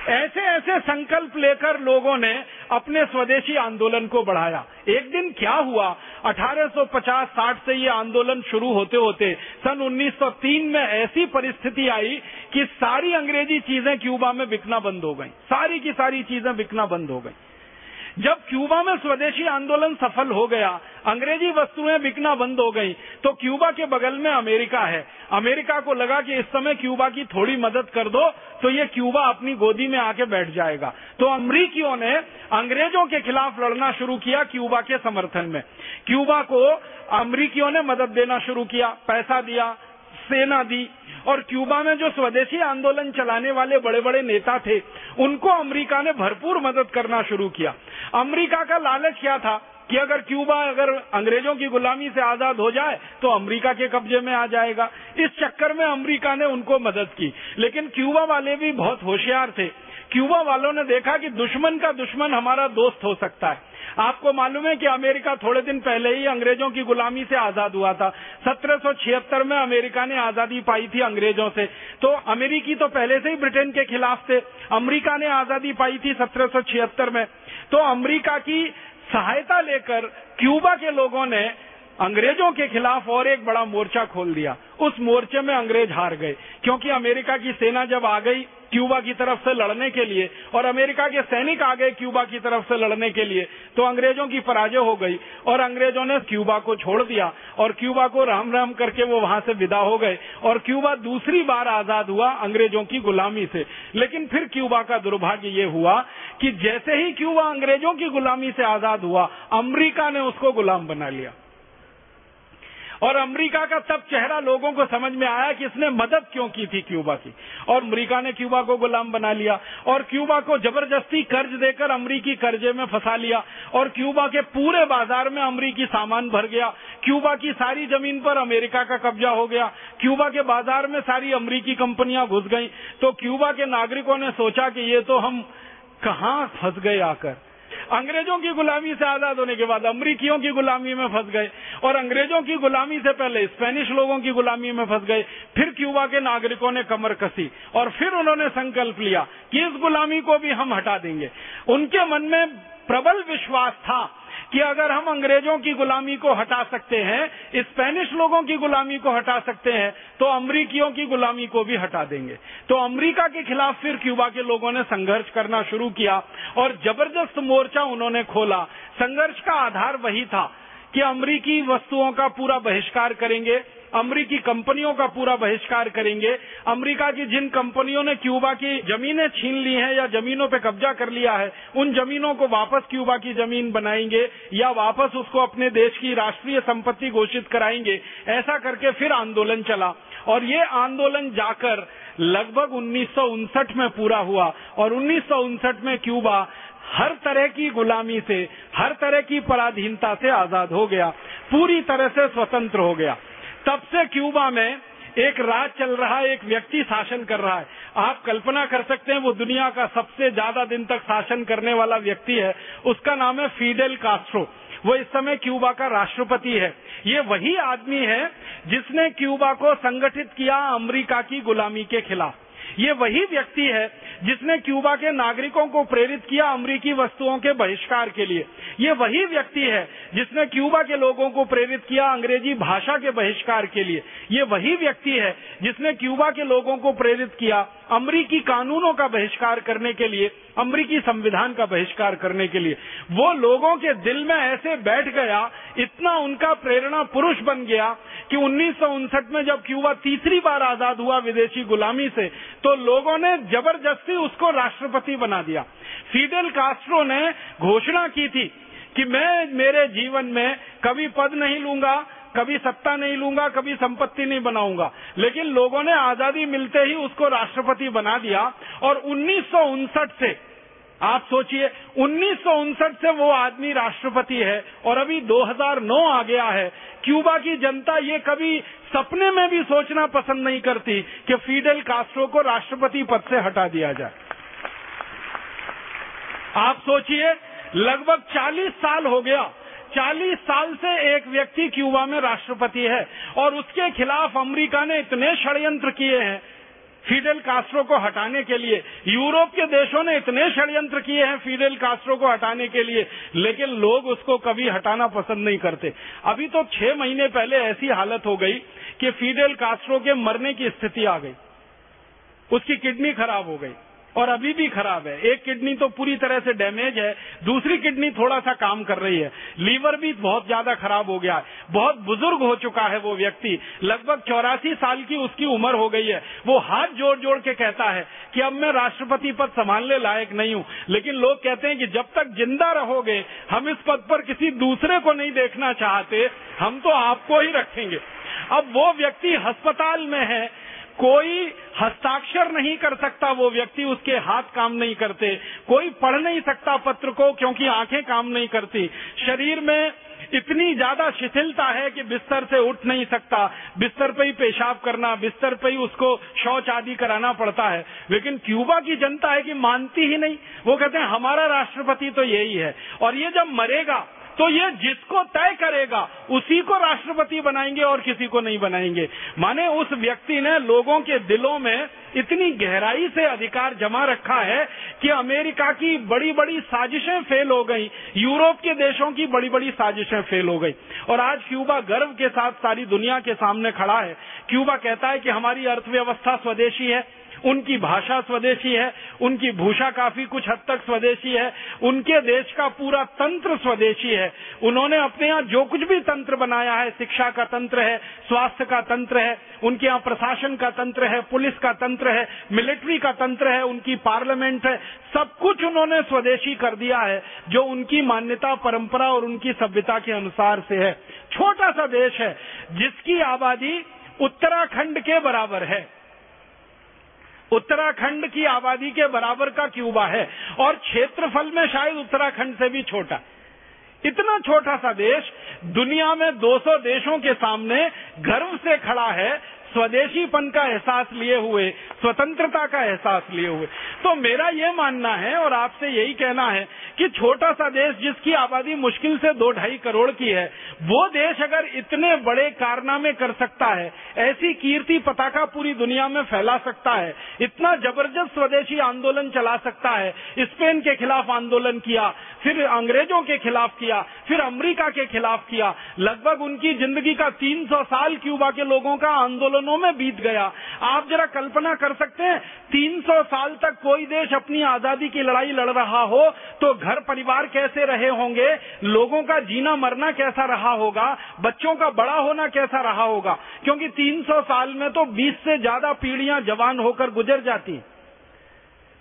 ऐसे ऐसे संकल्प लेकर लोगों ने अपने स्वदेशी आंदोलन को बढ़ाया। एक दिन क्या हुआ? 1850-60 से ये आंदोलन शुरू होते होते सन 1903 में ऐसी परिस्थिति आई कि सारी अंग्रेज़ी चीज़ें क्यूबा में बिकना बंद हो गई। सारी की सारी चीज़ें बिकना बंद हो गई। जब क्यूबा में स्वदेशी आंदोलन सफल हो गया, अंग्रेज़ी वस्तुएँ बिकना बंद हो गई तो क्यूबा के बगल में अमेरिका है। अमेरिका को लगा कि इस समय क्यूबा की थोड़ी मदद कर दो तो ये क्यूबा अपनी गोदी में आके बैठ जाएगा। तो अमरीकियों ने अंग्रेज़ों के खिलाफ लड़ना शुरू किया क्यूबा के समर्थन में। क्यूबा को अमरीकियों ने मदद देना शुरू किया, पैसा दिया, सेना दी और क्यूबा में जो स्वदेशी आंदोलन चलाने वाले बड़े बड़े नेता थे, उनको अमेरिका ने भरपूर मदद करना शुरू किया। अमेरिका का लालच क्या था कि अगर क्यूबा अगर अंग्रेज़ों की गुलामी से आज़ाद हो जाए तो अमेरिका के कब्जे में आ जाएगा। इस चक्कर में अमेरिका ने उनको मदद की। लेकिन क्यूबा वाले भी बहुत होशियार थे। क्यूबा वालों ने देखा कि दुश्मन का दुश्मन हमारा दोस्त हो सकता है। आपको मालूम है कि अमेरिका थोड़े दिन पहले ही अंग्रेज़ों की गुलामी से आज़ाद हुआ था। सत्रह सौ छिहत्तर में अमेरिका ने आज़ादी पाई थी अंग्रेज़ों से। तो अमेरिकी तो पहले से ही ब्रिटेन के खिलाफ थे। अमेरिका ने आज़ादी पाई थी सत्रह सौ छिहत्तर में। तो अमेरिका की सहायता लेकर क्यूबा के लोगों ने अंग्रेज़ों के खिलाफ और एक बड़ा मोर्चा खोल दिया। उस मोर्चे में अंग्रेज़ हार गए, क्योंकि अमेरिका की सेना जब आ गई क्यूबा की तरफ़ से लड़ने के लिए और अमेरिका के सैनिक आ गए क्यूबा की तरफ़ से लड़ने के लिए तो अंग्रेज़ों की पराजय हो गई और अंग्रेज़ों ने क्यूबा को छोड़ दिया और क्यूबा को राम राम करके वो वहाँ से विदा हो गए और क्यूबा दूसरी बार आज़ाद हुआ अंग्रेज़ों की गुलामी से। लेकिन फिर क्यूबा का दुर्भाग्य ये हुआ कि जैसे ही क्यूबा अंग्रेज़ों की गुलामी से आज़ाद हुआ, अमरीका ने उसको गुलाम बना लिया। और अमेरिका का तब चेहरा लोगों को समझ में आया कि इसने मदद क्यों की थी क्यूबा की। और अमेरिका ने क्यूबा को गुलाम बना लिया और क्यूबा को ज़बरदस्ती कर्ज देकर अमरीकी कर्जे में फंसा लिया और क्यूबा के पूरे बाज़ार में अमरीकी सामान भर गया। क्यूबा की सारी ज़मीन पर अमेरिका का कब्जा हो गया। क्यूबा के बाज़ार में सारी अमरीकी कंपनियाँ घुस गई। तो क्यूबा के नागरिकों ने सोचा कि ये तो हम कहाँ फंस गए आकर। अंग्रेज़ों की गुलामी से आज़ाद होने के बाद अमरीकियों की गुलामी में फंस गए और अंग्रेज़ों की गुलामी से पहले स्पेनिश लोगों की गुलामी में फंस गए, फिर क्यूबा के नागरिकों ने कमर कसी और फिर उन्होंने संकल्प लिया कि इस गुलामी को भी हम हटा देंगे। उनके मन में प्रबल विश्वास था कि अगर हम अंग्रेज़ों की गुलामी को हटा सकते हैं, स्पेनिश लोगों की गुलामी को हटा सकते हैं तो अमरीकियों की गुलामी को भी हटा देंगे। तो अमरीका के खिलाफ फिर क्यूबा के लोगों ने संघर्ष करना शुरू किया और ज़बरदस्त मोर्चा उन्होंने खोला। संघर्ष का आधार वही था कि अमरीकी वस्तुओं का पूरा बहिष्कार करेंगे अमरीकी कंपनियों का पूरा बहिष्कार करेंगे। अमरीका की जिन कंपनियों ने क्यूबा की जमीनें छीन ली हैं या जमीनों पर कब्जा कर लिया है, उन जमीनों को वापस क्यूबा की ज़मीन बनाएँगे या वापस उसको अपने देश की राष्ट्रीय संपत्ति घोषित कराएँगे। ऐसा करके फिर आंदोलन चला। और ये आंदोलन जाकर लगभग उन्नीस सौ उनसठ में पूरा हुआ। और उन्नीस सौ उनसठ में क्यूबा हर तरह की गुलामी से, हर तरह की पराधीनता से आज़ाद हो गया। पूरी तरह से स्वतंत्र हो गया। तब से क्यूबा में एक राज चल रहा है, एक व्यक्ति शासन कर रहा है। आप कल्पना कर सकते हैं, वो दुनिया का सबसे ज़्यादा दिन तक शासन करने वाला व्यक्ति है। उसका नाम है फीडेल कास्ट्रो। वो इस समय क्यूबा का राष्ट्रपति है। ये वही आदमी है जिसने क्यूबा को संगठित किया अमेरिका की गुलामी के खिलाफ। ये वही व्यक्ति है जिसने क्यूबा के नागरिकों को प्रेरित किया अमरीकी वस्तुओं के बहिष्कार के लिए। ये वही व्यक्ति है जिसने क्यूबा के लोगों को प्रेरित किया अंग्रेज़ी भाषा के बहिष्कार के लिए। ये वही व्यक्ति है जिसने क्यूबा के लोगों को प्रेरित किया अमरीकी कानूनों का बहिष्कार करने के लिए, अमरीकी संविधान का बहिष्कार करने के लिए। वो लोगों के दिल में ऐसे बैठ गया, इतना उनका प्रेरणा पुरुष बन गया कि उन्नीस सौ उनसठ में जब क्यूबा तीसरी बार आज़ाद हुआ विदेशी गुलामी से तो लोगों ने ज़बरदस्ती उसको राष्ट्रपति बना दिया। फीडेल कास्ट्रो ने घोषणा की थी कि मैं मेरे जीवन में कभी पद नहीं लूँगा कभी सत्ता नहीं लूँगा, कभी संपत्ति नहीं बनाऊँगा। लेकिन लोगों ने आज़ादी मिलते ही उसको राष्ट्रपति बना दिया और उन्नीस सौ उनसठ से, आप सोचिए, उन्नीस सौ उनसठ से वो आदमी राष्ट्रपति है और अभी 2009 आ गया है। क्यूबा की जनता ये कभी सपने में भी सोचना पसंद नहीं करती कि फीडल कास्ट्रो को राष्ट्रपति पद से हटा दिया जाए। आप सोचिए, लगभग 40 साल हो गया 40 साल से एक व्यक्ति क्यूबा में राष्ट्रपति है और उसके खिलाफ अमेरिका ने इतने षड्यंत्र किए हैं फीडेल कास्ट्रो को हटाने के लिए। यूरोप के देशों ने इतने षड्यंत्र किए हैं फीडेल कास्ट्रो को हटाने के लिए, लेकिन लोग उसको कभी हटाना पसंद नहीं करते। अभी तो छह महीने पहले ऐसी हालत हो गई कि फीडेल कास्ट्रो के मरने की स्थिति आ गई। उसकी किडनी खराब हो गई। और अभी भी खराब है। एक किडनी तो पूरी तरह से डैमेज है, दूसरी किडनी थोड़ा सा काम कर रही है। लीवर भी बहुत ज़्यादा खराब हो गया है। बहुत बुज़ुर्ग हो चुका है वो व्यक्ति। लगभग चौरासी साल की उसकी उम्र हो गई है। वो हाथ जोड़ जोड़ के कहता है कि अब मैं राष्ट्रपति पद संभालने लायक नहीं हूँ। लेकिन लोग कहते हैं कि जब तक ज़िंदा रहोगे, हम इस पद पर किसी दूसरे को नहीं देखना चाहते। हम तो आपको ही रखेंगे। अब वो व्यक्ति अस्पताल में है कोई हस्ताक्षर नहीं कर सकता वो व्यक्ति, उसके हाथ काम नहीं करते। कोई पढ़ नहीं सकता पत्र को, क्योंकि आँखें काम नहीं करती। शरीर में इतनी ज़्यादा शिथिलता है कि बिस्तर से उठ नहीं सकता। बिस्तर पे ही पेशाब करना, बिस्तर पे ही उसको शौच आदि कराना पड़ता है। लेकिन क्यूबा की जनता है कि मानती ही नहीं। वो कहते हैं, हमारा राष्ट्रपति तो यही है। और ये जब मरेगा तो ये जिसको तय करेगा, उसी को राष्ट्रपति बनाएँगे और किसी को नहीं बनाएँगे। माने उस व्यक्ति ने लोगों के दिलों में इतनी गहराई से अधिकार जमा रखा है कि अमेरिका की बड़ी बड़ी साजिशें फेल हो गई, यूरोप के देशों की बड़ी बड़ी साजिशें फेल हो गई। और आज क्यूबा गर्व के साथ सारी दुनिया के सामने खड़ा है। क्यूबा कहता है कि हमारी अर्थव्यवस्था स्वदेशी है उनकी भाषा स्वदेशी है, उनकी भूषा काफ़ी कुछ हद तक स्वदेशी है, उनके देश का पूरा तंत्र स्वदेशी है। उन्होंने अपने यहाँ जो कुछ भी तंत्र बनाया है, शिक्षा का तंत्र है, स्वास्थ्य का तंत्र है, उनके यहाँ प्रशासन का तंत्र है, पुलिस का तंत्र है, मिलिट्री का तंत्र है, उनकी पार्लियामेंट है, सब कुछ उन्होंने स्वदेशी कर दिया है, जो उनकी मान्यता, परंपरा और उनकी सभ्यता के अनुसार से है। छोटा सा देश है, जिसकी आबादी उत्तराखंड के बराबर है। उत्तराखंड की आबादी के बराबर का क्यूबा है और क्षेत्रफल में शायद उत्तराखंड से भी छोटा। इतना छोटा सा देश दुनिया में 200 देशों के सामने गर्व से खड़ा है स्वदेशीपन का एहसास लिए हुए, स्वतंत्रता का एहसास लिए हुए। तो मेरा ये मानना है और आपसे यही कहना है कि छोटा सा देश जिसकी आबादी मुश्किल से दो ढाई करोड़ की है, वो देश अगर इतने बड़े कारनामे कर सकता है, ऐसी कीर्ति पताका पूरी दुनिया में फैला सकता है, इतना ज़बरदस्त स्वदेशी आंदोलन चला सकता है, स्पेन के खिलाफ आंदोलन किया फिर अंग्रेज़ों के खिलाफ किया, फिर अमेरिका के खिलाफ किया। लगभग उनकी ज़िंदगी का 300 साल क्यूबा के लोगों का आंदोलनों में बीत गया। आप जरा कल्पना कर सकते हैं 300 साल तक कोई देश अपनी आज़ादी की लड़ाई लड़ रहा हो तो घर परिवार कैसे रहे होंगे? लोगों का जीना मरना कैसा रहा होगा? बच्चों का बड़ा होना कैसा रहा होगा? क्योंकि 300 साल में तो 20 से ज़्यादा पीढ़ियाँ जवान होकर गुजर जाती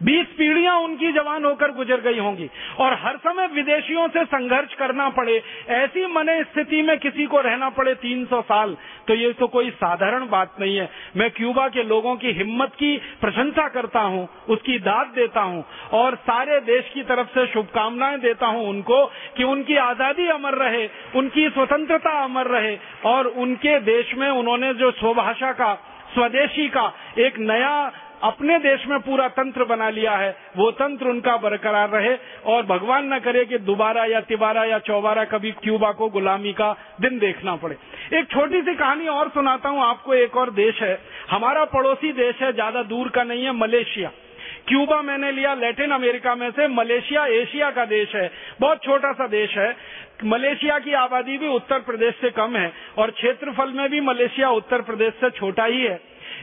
बीस पीढ़ियाँ उनकी जवान होकर गुजर गई होंगी। और हर समय विदेशियों से संघर्ष करना पड़े, ऐसी मन स्थिति में किसी को रहना पड़े 300 साल तो ये तो कोई साधारण बात नहीं है। मैं क्यूबा के लोगों की हिम्मत की प्रशंसा करता हूँ, उसकी दाद देता हूँ, और सारे देश की तरफ़ से शुभकामनाएँ देता हूँ उनको कि उनकी आज़ादी अमर रहे, उनकी स्वतंत्रता अमर रहे, और उनके देश में उन्होंने जो स्वभाषा का, स्वदेशी का एक नया अपने देश में पूरा तंत्र बना लिया है। वो तंत्र उनका बरकरार रहे और भगवान न करे कि दोबारा या तिबारा या चौबारा कभी क्यूबा को, गुलामी का दिन देखना पड़े। एक छोटी सी कहानी और सुनाता हूँ, आपको एक और देश है। हमारा पड़ोसी देश है, ज़्यादा दूर का नहीं है, मलेशिया। क्यूबा मैंने लिया, लैटिन अमेरिका में से, मलेशिया एशिया का देश है। बहुत छोटा सा देश है। मलेशिया की आबादी भी उत्तर प्रदेश से कम है और क्षेत्रफल में भी मलेशिया उत्तर प्रदेश से छोटा ही है।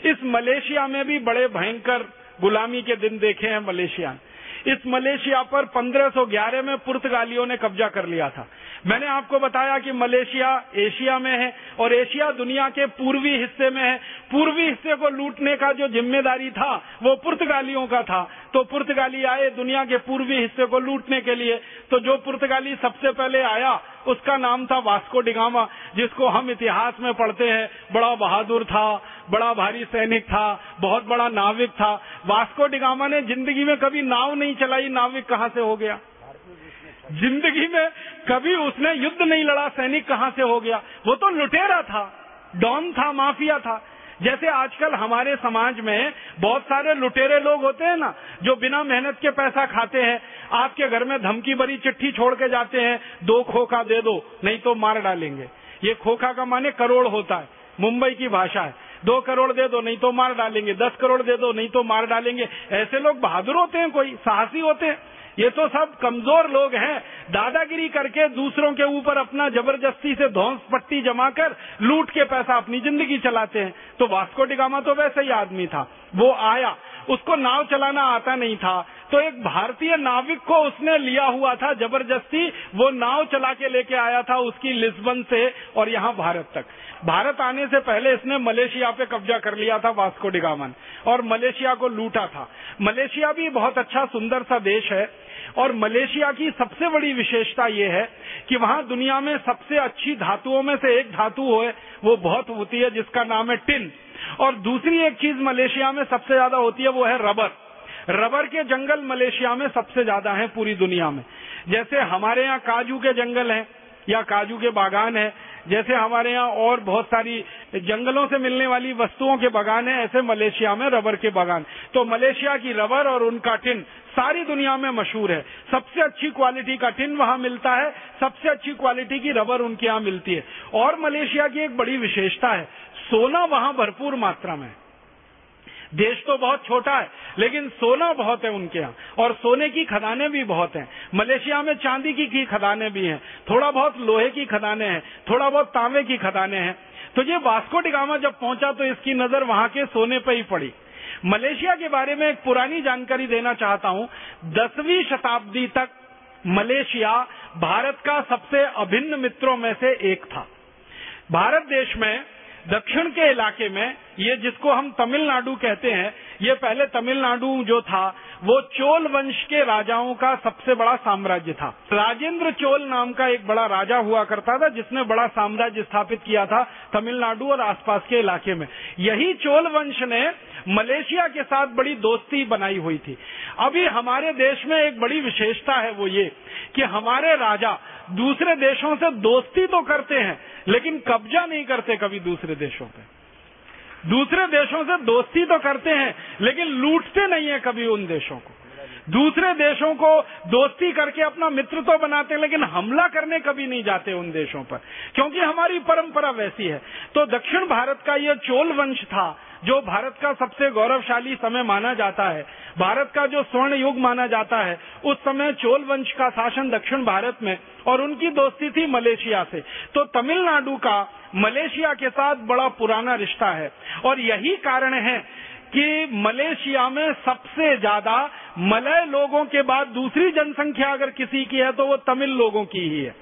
इस मलेशिया में भी बड़े भयंकर गुलामी के दिन देखे हैं मलेशिया। इस मलेशिया पर 1511 में पुर्तगालियों ने कब्जा कर लिया था। मैंने आपको बताया कि मलेशिया, एशिया में है और एशिया दुनिया के पूर्वी हिस्से में है। पूर्वी हिस्से को लूटने का जो ज़िम्मेदारी था, वो पुर्तगालियों का था। तो पुर्तगाली आए दुनिया के पूर्वी हिस्से को लूटने के लिए। तो जो पुर्तगाली सबसे पहले आया, उसका नाम था वास्को डिगामा जिसको हम इतिहास में पढ़ते हैं। बड़ा बहादुर था, बड़ा भारी सैनिक था, बहुत बड़ा नाविक था। वास्को डिगामा ने ज़िंदगी में कभी नाव नहीं चलाई, नाविक कहाँ से हो गया? ज़िंदगी में कभी उसने युद्ध नहीं लड़ा, सैनिक कहाँ से हो गया? वो तो लुटेरा था, डॉन था, माफिया था। जैसे आजकल हमारे समाज में बहुत सारे लुटेरे लोग होते हैं ना, जो बिना मेहनत के पैसा खाते हैं, आपके घर में धमकी भरी चिट्ठी छोड़ के जाते हैं, दो खोखा दे दो, नहीं तो मार डालेंगे। ये खोखा का माने करोड़ होता है, मुंबई की भाषा है। दो करोड़ दे दो, नहीं तो मार डालेंगे। दस करोड़ दे दो, नहीं तो मार डालेंगे। ऐसे लोग बहादुर होते हैं, कोई साहसी होते हैं। ये तो सब कमज़ोर लोग हैं। दादागिरी करके दूसरों के ऊपर अपना ज़बरदस्ती से ध्वंस पट्टी जमा कर लूट के पैसा अपनी ज़िंदगी चलाते हैं। तो वास्को डिगामा तो वैसे ही आदमी था। वो आया। उसको नाव चलाना आता नहीं था। तो एक भारतीय नाविक को उसने लिया हुआ था ज़बरदस्ती। वो नाव चला के लेके आया था उसकी लिस्बन से और यहाँ भारत तक। भारत आने से पहले इसने मलेशिया पे कब्जा कर लिया था वास्को डिगामन और मलेशिया को लूटा था। मलेशिया भी बहुत अच्छा सुंदर सा देश है। और मलेशिया की सबसे बड़ी विशेषता ये है कि वहाँ दुनिया में सबसे अच्छी धातुओं में से एक धातु है, वो बहुत होती है, जिसका नाम है टिन। और दूसरी एक चीज़ मलेशिया में सबसे ज़्यादा होती है, वो है रबर। रबर के जंगल मलेशिया में सबसे ज़्यादा है पूरी दुनिया में। जैसे हमारे यहाँ काजू के जंगल हैं, या काजू के बागान है, जैसे हमारे यहाँ और बहुत सारी जंगलों से मिलने वाली वस्तुओं के बागान है, ऐसे मलेशिया में रबर के बागान। तो मलेशिया की रबर और उनका टिन सारी दुनिया में मशहूर है। सबसे अच्छी क्वालिटी का टिन वहाँ मिलता है, सबसे अच्छी क्वालिटी की रबर उनके यहाँ मिलती है। और मलेशिया की एक बड़ी विशेषता है, सोना वहाँ भरपूर मात्रा में देश तो बहुत छोटा है लेकिन सोना बहुत है उनके यहाँ। और सोने की खदानें भी बहुत हैं। मलेशिया में चांदी की, की खदानें भी हैं। थोड़ा बहुत लोहे की खदानें हैं थोड़ा बहुत तांबे की खदानें हैं। तो ये वास्को डिगामा जब पहुँचा तो इसकी नज़र वहाँ के सोने पर ही पड़ी। मलेशिया के बारे में एक पुरानी जानकारी देना चाहता हूँ। दसवीं शताब्दी तक मलेशिया भारत का सबसे अभिन्न मित्रों में से एक था। भारत देश में दक्षिण के इलाके में, ये जिसको हम तमिलनाडु कहते हैं, ये पहले तमिलनाडु जो था, वो चोल वंश के राजाओं का सबसे बड़ा साम्राज्य था। राजेंद्र चोल नाम का एक बड़ा राजा हुआ करता था, जिसने बड़ा साम्राज्य स्थापित किया था तमिलनाडु और आसपास के इलाके में। यही चोल वंश ने मलेशिया के साथ बड़ी दोस्ती बनाई हुई थी। अभी हमारे देश में एक बड़ी विशेषता है वो ये, कि हमारे राजा दूसरे देशों से दोस्ती तो करते हैं, लेकिन कब्जा नहीं करते कभी दूसरे देशों पे। दूसरे देशों से दोस्ती तो करते हैं, लेकिन लूटते नहीं है कभी उन देशों को। दूसरे देशों को दोस्ती करके अपना मित्र तो बनाते हैं, लेकिन हमला करने कभी नहीं जाते उन देशों पर, क्योंकि हमारी परंपरा वैसी है। तो दक्षिण भारत का यह चोल वंश था जो भारत का सबसे गौरवशाली समय माना जाता है, भारत का जो स्वर्ण युग माना जाता है, उस समय चोल वंश का शासन दक्षिण भारत में और उनकी दोस्ती थी मलेशिया से। तो तमिलनाडु का मलेशिया के साथ बड़ा पुराना रिश्ता है और यही कारण है कि मलेशिया में सबसे ज़्यादा मलय लोगों के बाद दूसरी जनसंख्या अगर किसी की है तो वो तमिल लोगों की ही है।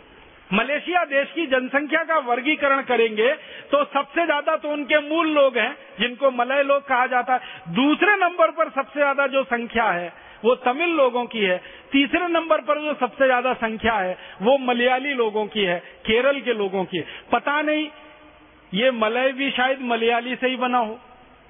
मलेशिया देश की जनसंख्या का वर्गीकरण करेंगे तो सबसे ज़्यादा तो उनके मूल लोग हैं, जिनको मलय लोग कहा जाता है। दूसरे नंबर पर सबसे ज़्यादा जो संख्या है, वो तमिल लोगों की है। तीसरे नंबर पर जो सबसे ज़्यादा संख्या है, वो मलयाली लोगों की है, केरल के लोगों की है। पता नहीं, ये मलय भी शायद मलयाली से ही बना हो,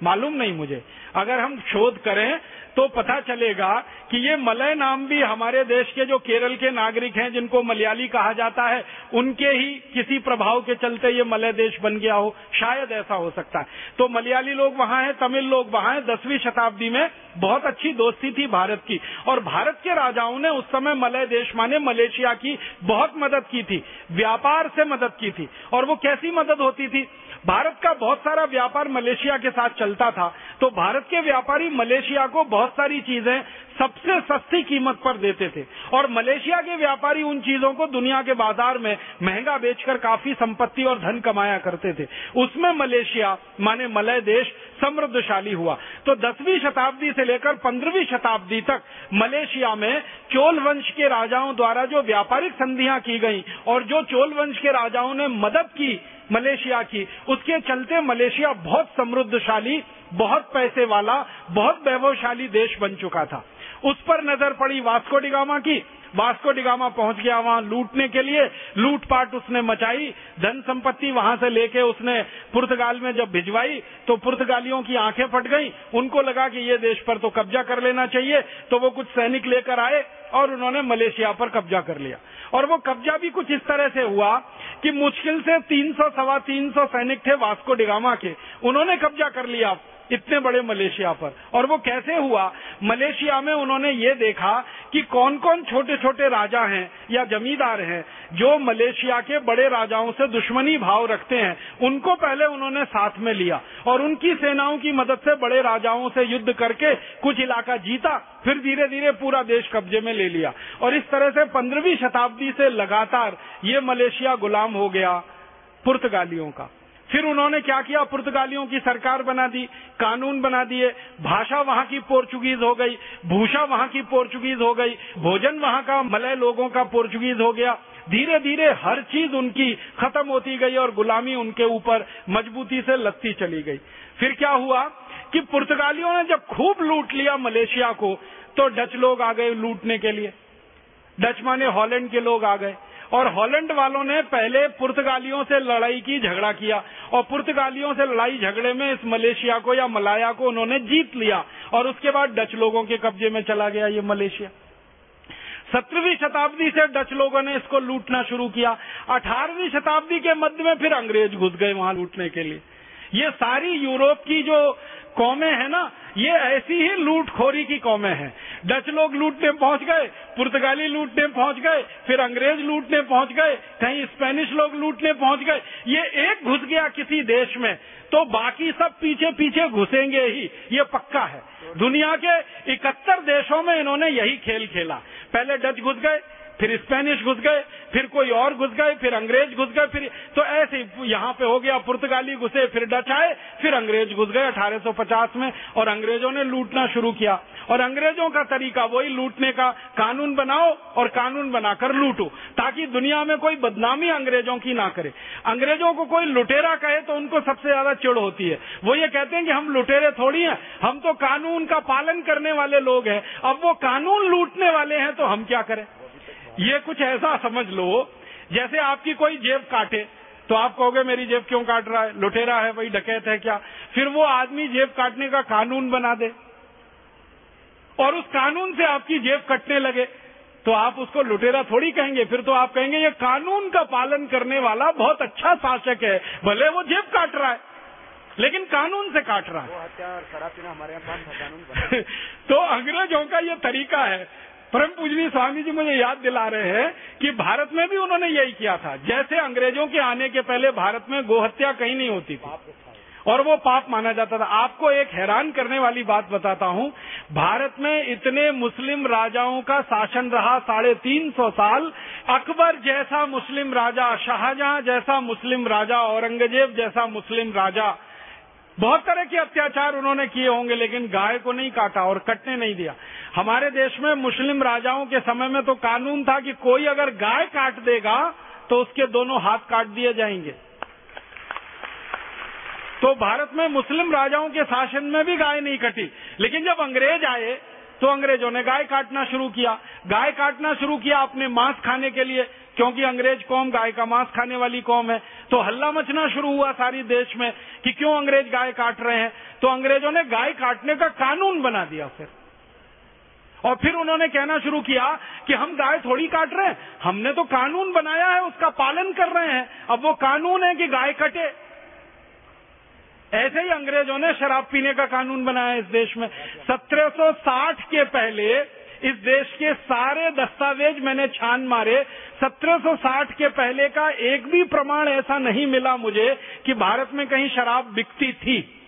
मालूम नहीं मुझे। अगर हम शोध करें तो पता चलेगा कि ये मलय नाम भी हमारे देश के जो केरल के नागरिक हैं, जिनको मलयाली कहा जाता है, उनके ही किसी प्रभाव के चलते ये मलय देश बन गया हो। शायद ऐसा हो सकता है। तो मलयाली लोग वहाँ हैं, तमिल लोग वहाँ हैं, दसवीं शताब्दी में बहुत अच्छी दोस्ती थी भारत की। और भारत के राजाओं ने उस समय मलय देश माने मलेशिया की बहुत मदद की थी। व्यापार से मदद की थी। और वो कैसी मदद होती थी? भारत का बहुत सारा व्यापार मलेशिया के साथ चलता था। तो भारत के व्यापारी मलेशिया को बहुत सारी चीज़ें सबसे सस्ती कीमत पर देते थे। और मलेशिया के व्यापारी उन चीज़ों को दुनिया के बाज़ार में महँगा बेचकर काफ़ी संपत्ति और धन कमाया करते थे। उसमें मलेशिया, माने मलय देश, समृद्धशाली हुआ। तो दसवीं शताब्दी से लेकर पंद्रहवीं शताब्दी तक मलेशिया में चोल वंश के राजाओं द्वारा जो व्यापारिक संधियाँ की गई और जो चोल वंश के राजाओं ने मदद की मलेशिया की, उसके चलते मलेशिया बहुत समृद्धशाली बहुत पैसे वाला, बहुत वैभवशाली देश बन चुका था। उस पर नज़र पड़ी वास्को डिगामा की। वास्को डिगामा पहुँच गया वहाँ लूटने के लिए। लूटपाट उसने मचाई। धन संपत्ति वहाँ से लेके उसने पुर्तगाल में जब भिजवाई तो पुर्तगालियों की आँखें फट गई। उनको लगा कि ये देश पर तो कब्जा कर लेना चाहिए तो वो कुछ सैनिक लेकर आए और उन्होंने मलेशिया पर कब्जा कर लिया। और वो कब्जा भी कुछ इस तरह से हुआ कि मुश्किल से 300 सवा 300 सैनिक थे वास्को डिगामा के। उन्होंने कब्जा कर लिया। इतने बड़े मलेशिया पर। और वो कैसे हुआ? मलेशिया में उन्होंने ये देखा कि कौन कौन छोटे छोटे राजा हैं या जमींदार हैं जो मलेशिया के बड़े राजाओं से दुश्मनी भाव रखते हैं। उनको पहले उन्होंने साथ में लिया और उनकी सेनाओं की मदद से बड़े राजाओं से युद्ध करके कुछ इलाका जीता, फिर धीरे धीरे पूरा देश कब्जे में ले लिया। और इस तरह से पंद्रहवीं शताब्दी से लगातार ये मलेशिया गुलाम हो गया पुर्तगालियों का। फिर उन्होंने क्या किया? पुर्तगालियों की सरकार बना दी, कानून बना दिए, भाषा वहाँ की पोर्चुगीज हो गई, भूषा वहाँ की पोर्चुगीज हो गई, भोजन वहाँ का मलय लोगों का पोर्चुगीज हो गया। धीरे धीरे हर चीज़ उनकी खत्म होती गई और गुलामी उनके ऊपर मजबूती से लगती चली गई। फिर क्या हुआ कि पुर्तगालियों ने जब खूब लूट लिया मलेशिया को तो डच लोग आ गए लूटने के लिए। डच माने हॉलैंड के लोग आ गए। और हॉलैंड वालों ने पहले पुर्तगालियों से लड़ाई की, झगड़ा किया। और पुर्तगालियों से लड़ाई झगड़े में इस मलेशिया को या मलाया को उन्होंने जीत लिया और उसके बाद डच लोगों के कब्जे में चला गया ये मलेशिया। सत्रहवीं शताब्दी से डच लोगों ने इसको लूटना शुरू किया। अठारहवीं शताब्दी के मध्य में फिर अंग्रेज़ घुस गए वहाँ लूटने के लिए। ये सारी यूरोप की जो कौमें हैं ना, ये ऐसी ही लूटखोरी की कौमें हैं। डच लोग लूटने पहुँच गए, पुर्तगाली लूटने पहुँच गए, फिर अंग्रेज़ लूटने पहुँच गए, कहीं स्पेनिश लोग लूटने पहुँच गए। ये एक घुस गया किसी देश में तो बाकी सब पीछे पीछे घुसेंगे ही, ये पक्का है। दुनिया के इकहत्तर देशों में इन्होंने यही खेल खेला। पहले डच घुस गए फिर स्पेनिश घुस गए, फिर कोई और घुस गए, फिर अंग्रेज़ घुस गए, फिर तो ऐसे यहाँ पे हो गया, पुर्तगाली घुसे, फिर डच आए, फिर अंग्रेज़ घुस गए 1850 में, और अंग्रेज़ों ने लूटना शुरू किया। और अंग्रेज़ों का तरीका वही लूटने का, कानून बनाओ और कानून बनाकर लूटो, ताकि दुनिया में कोई बदनामी अंग्रेज़ों की ना करे। अंग्रेज़ों को कोई लुटेरा कहे तो उनको सबसे ज़्यादा चिड़ होती है। वो ये कहते हैं कि हम लुटेरे थोड़ी हैं, हम तो कानून का पालन करने वाले लोग हैं, अब वो कानून लूटने वाले हैं तो हम क्या करें? ये कुछ ऐसा समझ लो जैसे आपकी कोई जेब काटे तो आप कहोगे मेरी जेब क्यों काट रहा है? लुटेरा है वही डकैत है क्या? फिर वो आदमी जेब काटने का कानून बना दे। और उस कानून से आपकी जेब कटने लगे तो आप उसको लुटेरा थोड़ी कहेंगे। फिर तो आप कहेंगे ये कानून का पालन करने वाला बहुत अच्छा शासक है भले वो जेब काट रहा है लेकिन कानून से काट रहा है। तो अंग्रेज़ों का ये तरीका है परम पूजनीय स्वामी जी मुझे याद दिला रहे हैं कि भारत में भी उन्होंने यही किया था। जैसे अंग्रेज़ों के आने के पहले भारत में गोहत्या कहीं नहीं होती थी। और वो पाप माना जाता था। आपको एक हैरान करने वाली बात बताता हूँ, भारत में इतने मुस्लिम राजाओं का शासन रहा साढ़े तीन सौ साल। अकबर जैसा मुस्लिम राजा, शाहजहां जैसा मुस्लिम राजा, औरंगज़ेब जैसा मुस्लिम राजा। बहुत तरह के अत्याचार उन्होंने किए होंगे, लेकिन गाय को नहीं काटा और कटने नहीं दिया। हमारे देश में मुस्लिम राजाओं के समय में तो कानून था कि कोई अगर गाय काट देगा तो उसके दोनों हाथ काट दिए जाएँगे। तो भारत में मुस्लिम राजाओं के शासन में भी गाय नहीं कटी। लेकिन जब अंग्रेज़ आए तो अंग्रेज़ों ने गाय काटना शुरू किया। गाय काटना शुरू किया अपने मांस खाने के लिए, क्योंकि अंग्रेज़ कौम गाय का मांस खाने वाली कौम है। तो हल्ला मचना शुरू हुआ सारी देश में कि क्यों अंग्रेज़ गाय काट रहे हैं। तो अंग्रेज़ों ने गाय काटने का कानून बना दिया फिर। और फिर उन्होंने कहना शुरू किया कि हम गाय थोड़ी काट रहे हैं। हमने तो कानून बनाया है, उसका पालन कर रहे हैं। अब वो कानून है कि गाय कटे। ऐसे ही अंग्रेज़ों ने शराब पीने का कानून बनाया इस देश में। 1760 के पहले इस देश के सारे दस्तावेज़ मैंने छान मारे। 1760 के पहले का एक भी प्रमाण ऐसा नहीं मिला मुझे कि भारत में कहीं शराब बिकती थी।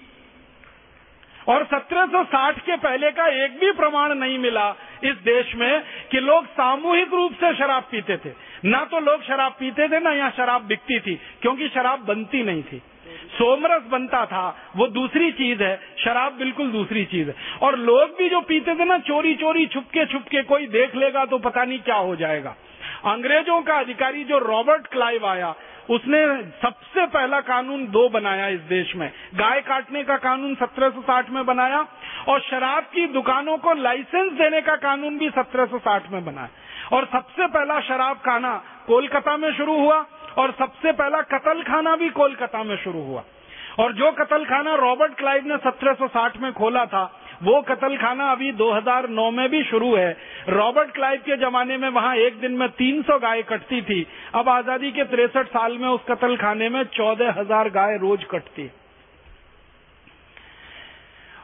और 1760 के पहले का एक भी प्रमाण नहीं मिला इस देश में कि लोग सामूहिक रूप से शराब पीते थे। ना तो लोग शराब पीते थे, ना यहाँ शराब बिकती थी, क्योंकि शराब बनती नहीं थी। सोमरस बनता था, वो दूसरी चीज़ है, शराब बिल्कुल दूसरी चीज़ है। और लोग भी जो पीते थे ना चोरी चोरी छुपके छुपके कोई देख लेगा तो पता नहीं क्या हो जाएगा। अंग्रेज़ों का अधिकारी जो रॉबर्ट क्लाइव आया, उसने सबसे पहला कानून दो बनाया इस देश में। गाय काटने का कानून 1760 में बनाया और शराब की दुकानों को लाइसेंस देने का कानून भी 1760 में बनाया और सबसे पहला शराब खाना कोलकाता में शुरू हुआ और सबसे पहला कतल खाना भी कोलकाता में शुरू हुआ। और जो कतल खाना रॉबर्ट क्लाइव ने 1760 में खोला था वो कतल खाना अभी 2009 में भी शुरू है। रॉबर्ट क्लाइव के जमाने में वहाँ एक दिन में 300 गाय कटती थी। अब आज़ादी के तिरसठ साल में उस कतल खाने में चौदह हज़ार गाय रोज कटती।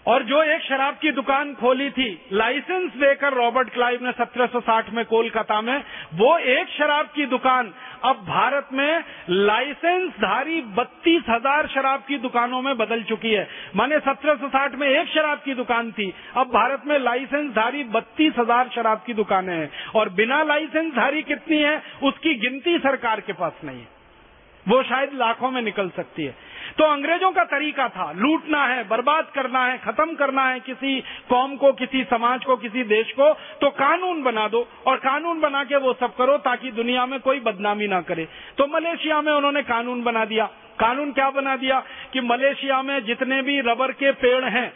और जो एक शराब की दुकान खोली थी, लाइसेंस देकर रॉबर्ट क्लाइव ने 1760 में कोलकाता में, वो एक शराब की दुकान, अब भारत में लाइसेंस धारी बत्तीस हज़ार शराब की दुकानों में बदल चुकी है। माने 1760 में एक शराब की दुकान थी, अब भारत में लाइसेंस धारी बत्तीस हज़ार शराब की दुकानें हैं। और बिना लाइसेंस धारी कितनी है, उसकी गिनती सरकार के पास नहीं है। वो शायद लाखों में निकल सकती है। तो अंग्रेज़ों का तरीका था, लूटना है, बर्बाद करना है, खत्म करना है किसी कौम को, किसी समाज को, किसी देश को तो कानून बना दो और कानून बना के वो सब करो ताकि दुनिया में कोई बदनामी ना करे। तो मलेशिया में उन्होंने कानून बना दिया। कानून क्या बना दिया कि मलेशिया में जितने भी रबर के पेड़ हैं